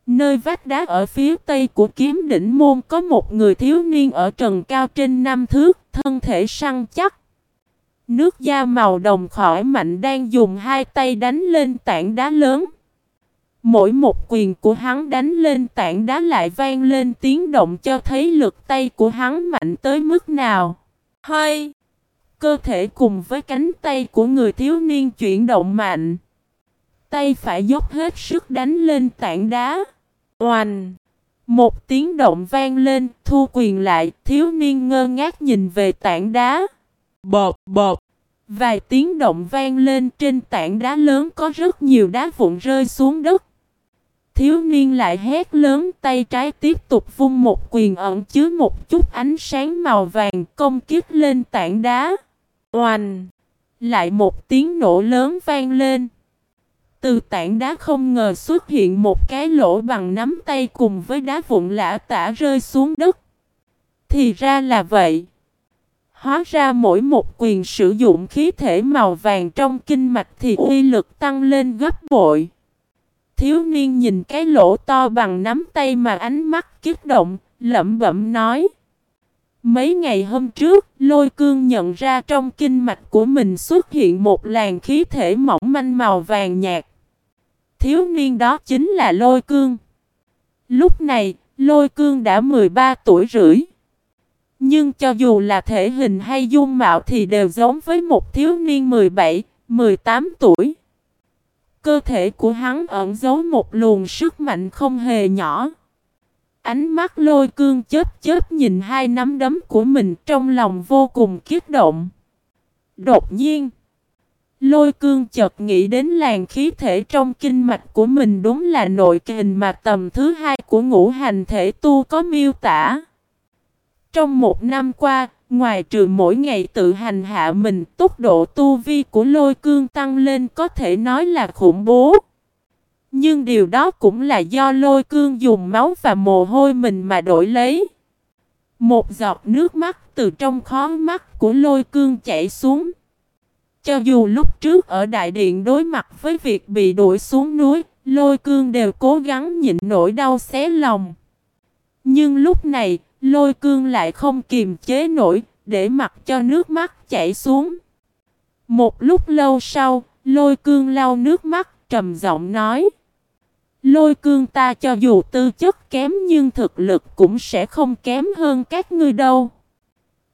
Nơi vách đá ở phía tây của kiếm đỉnh môn có một người thiếu niên ở trần cao trên năm thước, thân thể săn chắc. Nước da màu đồng khỏi mạnh đang dùng hai tay đánh lên tảng đá lớn. Mỗi một quyền của hắn đánh lên tảng đá lại vang lên tiếng động cho thấy lực tay của hắn mạnh tới mức nào. Hơi! Cơ thể cùng với cánh tay của người thiếu niên chuyển động mạnh. Tay phải dốc hết sức đánh lên tảng đá. Oanh! Một tiếng động vang lên, thu quyền lại, thiếu niên ngơ ngác nhìn về tảng đá. Bọt bọt! Vài tiếng động vang lên trên tảng đá lớn có rất nhiều đá vụn rơi xuống đất. Thiếu niên lại hét lớn tay trái tiếp tục vung một quyền ẩn chứa một chút ánh sáng màu vàng công kích lên tảng đá. Oanh! Lại một tiếng nổ lớn vang lên. Từ tảng đá không ngờ xuất hiện một cái lỗ bằng nắm tay cùng với đá vụn lã tả rơi xuống đất. Thì ra là vậy. Hóa ra mỗi một quyền sử dụng khí thể màu vàng trong kinh mạch thì uy lực tăng lên gấp bội. Thiếu niên nhìn cái lỗ to bằng nắm tay mà ánh mắt kích động, lẩm bẩm nói. Mấy ngày hôm trước, lôi cương nhận ra trong kinh mạch của mình xuất hiện một làn khí thể mỏng manh màu vàng nhạt. Thiếu niên đó chính là lôi cương. Lúc này, lôi cương đã 13 tuổi rưỡi. Nhưng cho dù là thể hình hay dung mạo thì đều giống với một thiếu niên 17, 18 tuổi. Cơ thể của hắn ẩn giấu một luồng sức mạnh không hề nhỏ. Ánh mắt lôi cương chết chết nhìn hai nắm đấm của mình trong lòng vô cùng kiết động. Đột nhiên, lôi cương chợt nghĩ đến làn khí thể trong kinh mạch của mình đúng là nội kình mà tầm thứ hai của ngũ hành thể tu có miêu tả. Trong một năm qua, ngoài trừ mỗi ngày tự hành hạ mình, tốc độ tu vi của lôi cương tăng lên có thể nói là khủng bố. Nhưng điều đó cũng là do lôi cương dùng máu và mồ hôi mình mà đổi lấy. Một giọt nước mắt từ trong khó mắt của lôi cương chảy xuống. Cho dù lúc trước ở đại điện đối mặt với việc bị đuổi xuống núi, lôi cương đều cố gắng nhịn nỗi đau xé lòng. Nhưng lúc này, Lôi cương lại không kiềm chế nổi, để mặc cho nước mắt chảy xuống. Một lúc lâu sau, lôi cương lau nước mắt, trầm giọng nói. Lôi cương ta cho dù tư chất kém nhưng thực lực cũng sẽ không kém hơn các ngươi đâu.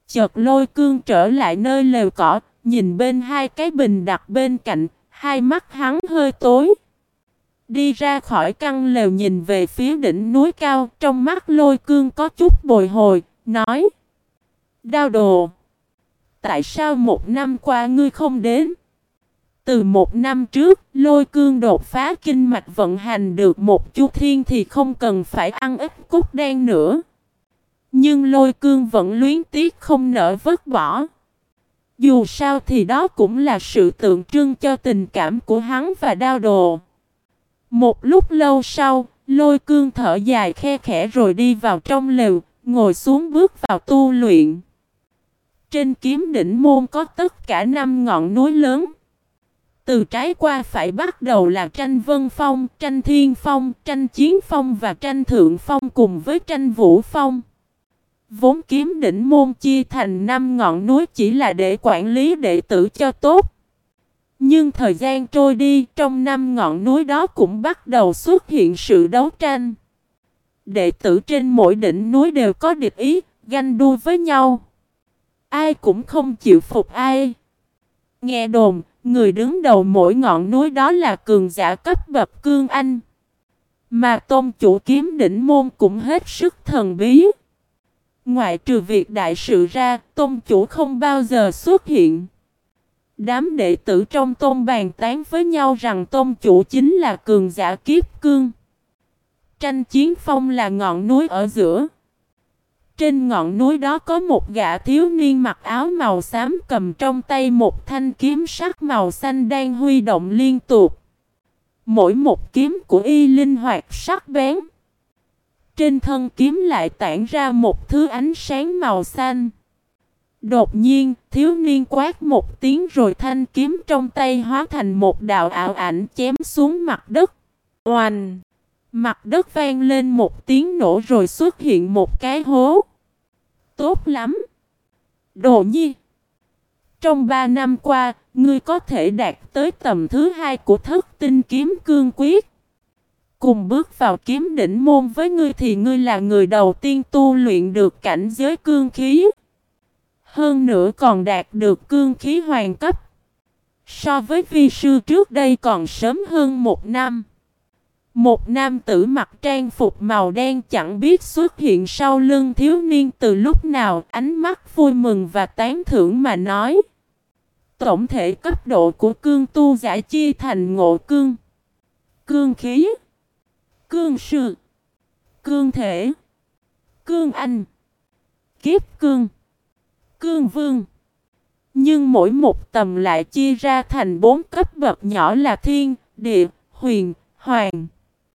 Chợt lôi cương trở lại nơi lều cỏ, nhìn bên hai cái bình đặt bên cạnh, hai mắt hắn hơi tối. Đi ra khỏi căn lều nhìn về phía đỉnh núi cao, trong mắt lôi cương có chút bồi hồi, nói Đao đồ Tại sao một năm qua ngươi không đến? Từ một năm trước, lôi cương đột phá kinh mạch vận hành được một chu thiên thì không cần phải ăn ít cúc đen nữa. Nhưng lôi cương vẫn luyến tiếc không nỡ vứt bỏ. Dù sao thì đó cũng là sự tượng trưng cho tình cảm của hắn và đao đồ. Một lúc lâu sau, lôi cương thở dài khe khẽ rồi đi vào trong lều, ngồi xuống bước vào tu luyện. Trên kiếm đỉnh môn có tất cả năm ngọn núi lớn. Từ trái qua phải bắt đầu là tranh vân phong, tranh thiên phong, tranh chiến phong và tranh thượng phong cùng với tranh vũ phong. Vốn kiếm đỉnh môn chia thành năm ngọn núi chỉ là để quản lý đệ tử cho tốt. Nhưng thời gian trôi đi, trong năm ngọn núi đó cũng bắt đầu xuất hiện sự đấu tranh. Đệ tử trên mỗi đỉnh núi đều có địch ý, ganh đua với nhau. Ai cũng không chịu phục ai. Nghe đồn, người đứng đầu mỗi ngọn núi đó là cường giả cấp bậc cương anh. Mà tôn chủ kiếm đỉnh môn cũng hết sức thần bí. Ngoại trừ việc đại sự ra, tôn chủ không bao giờ xuất hiện. Đám đệ tử trong tôn bàn tán với nhau rằng tôn chủ chính là cường giả kiếp cương. Tranh chiến phong là ngọn núi ở giữa. Trên ngọn núi đó có một gã thiếu niên mặc áo màu xám cầm trong tay một thanh kiếm sắc màu xanh đang huy động liên tục. Mỗi một kiếm của y linh hoạt sắc bén. Trên thân kiếm lại tản ra một thứ ánh sáng màu xanh. Đột nhiên, thiếu niên quát một tiếng rồi thanh kiếm trong tay hóa thành một đạo ảo ảnh chém xuống mặt đất. Oanh! Mặt đất vang lên một tiếng nổ rồi xuất hiện một cái hố. Tốt lắm! Đồ nhi! Trong ba năm qua, ngươi có thể đạt tới tầm thứ hai của thất tinh kiếm cương quyết. Cùng bước vào kiếm đỉnh môn với ngươi thì ngươi là người đầu tiên tu luyện được cảnh giới cương khí. Hơn nữa còn đạt được cương khí hoàng cấp. So với vi sư trước đây còn sớm hơn một năm. Một nam tử mặc trang phục màu đen chẳng biết xuất hiện sau lưng thiếu niên từ lúc nào ánh mắt vui mừng và tán thưởng mà nói. Tổng thể cấp độ của cương tu giả chia thành ngộ cương, cương khí, cương sư. cương thể, cương anh, kiếp cương, cương vương. Nhưng mỗi một tầm lại chia ra thành bốn cấp bậc nhỏ là thiên, địa, huyền, hoàng.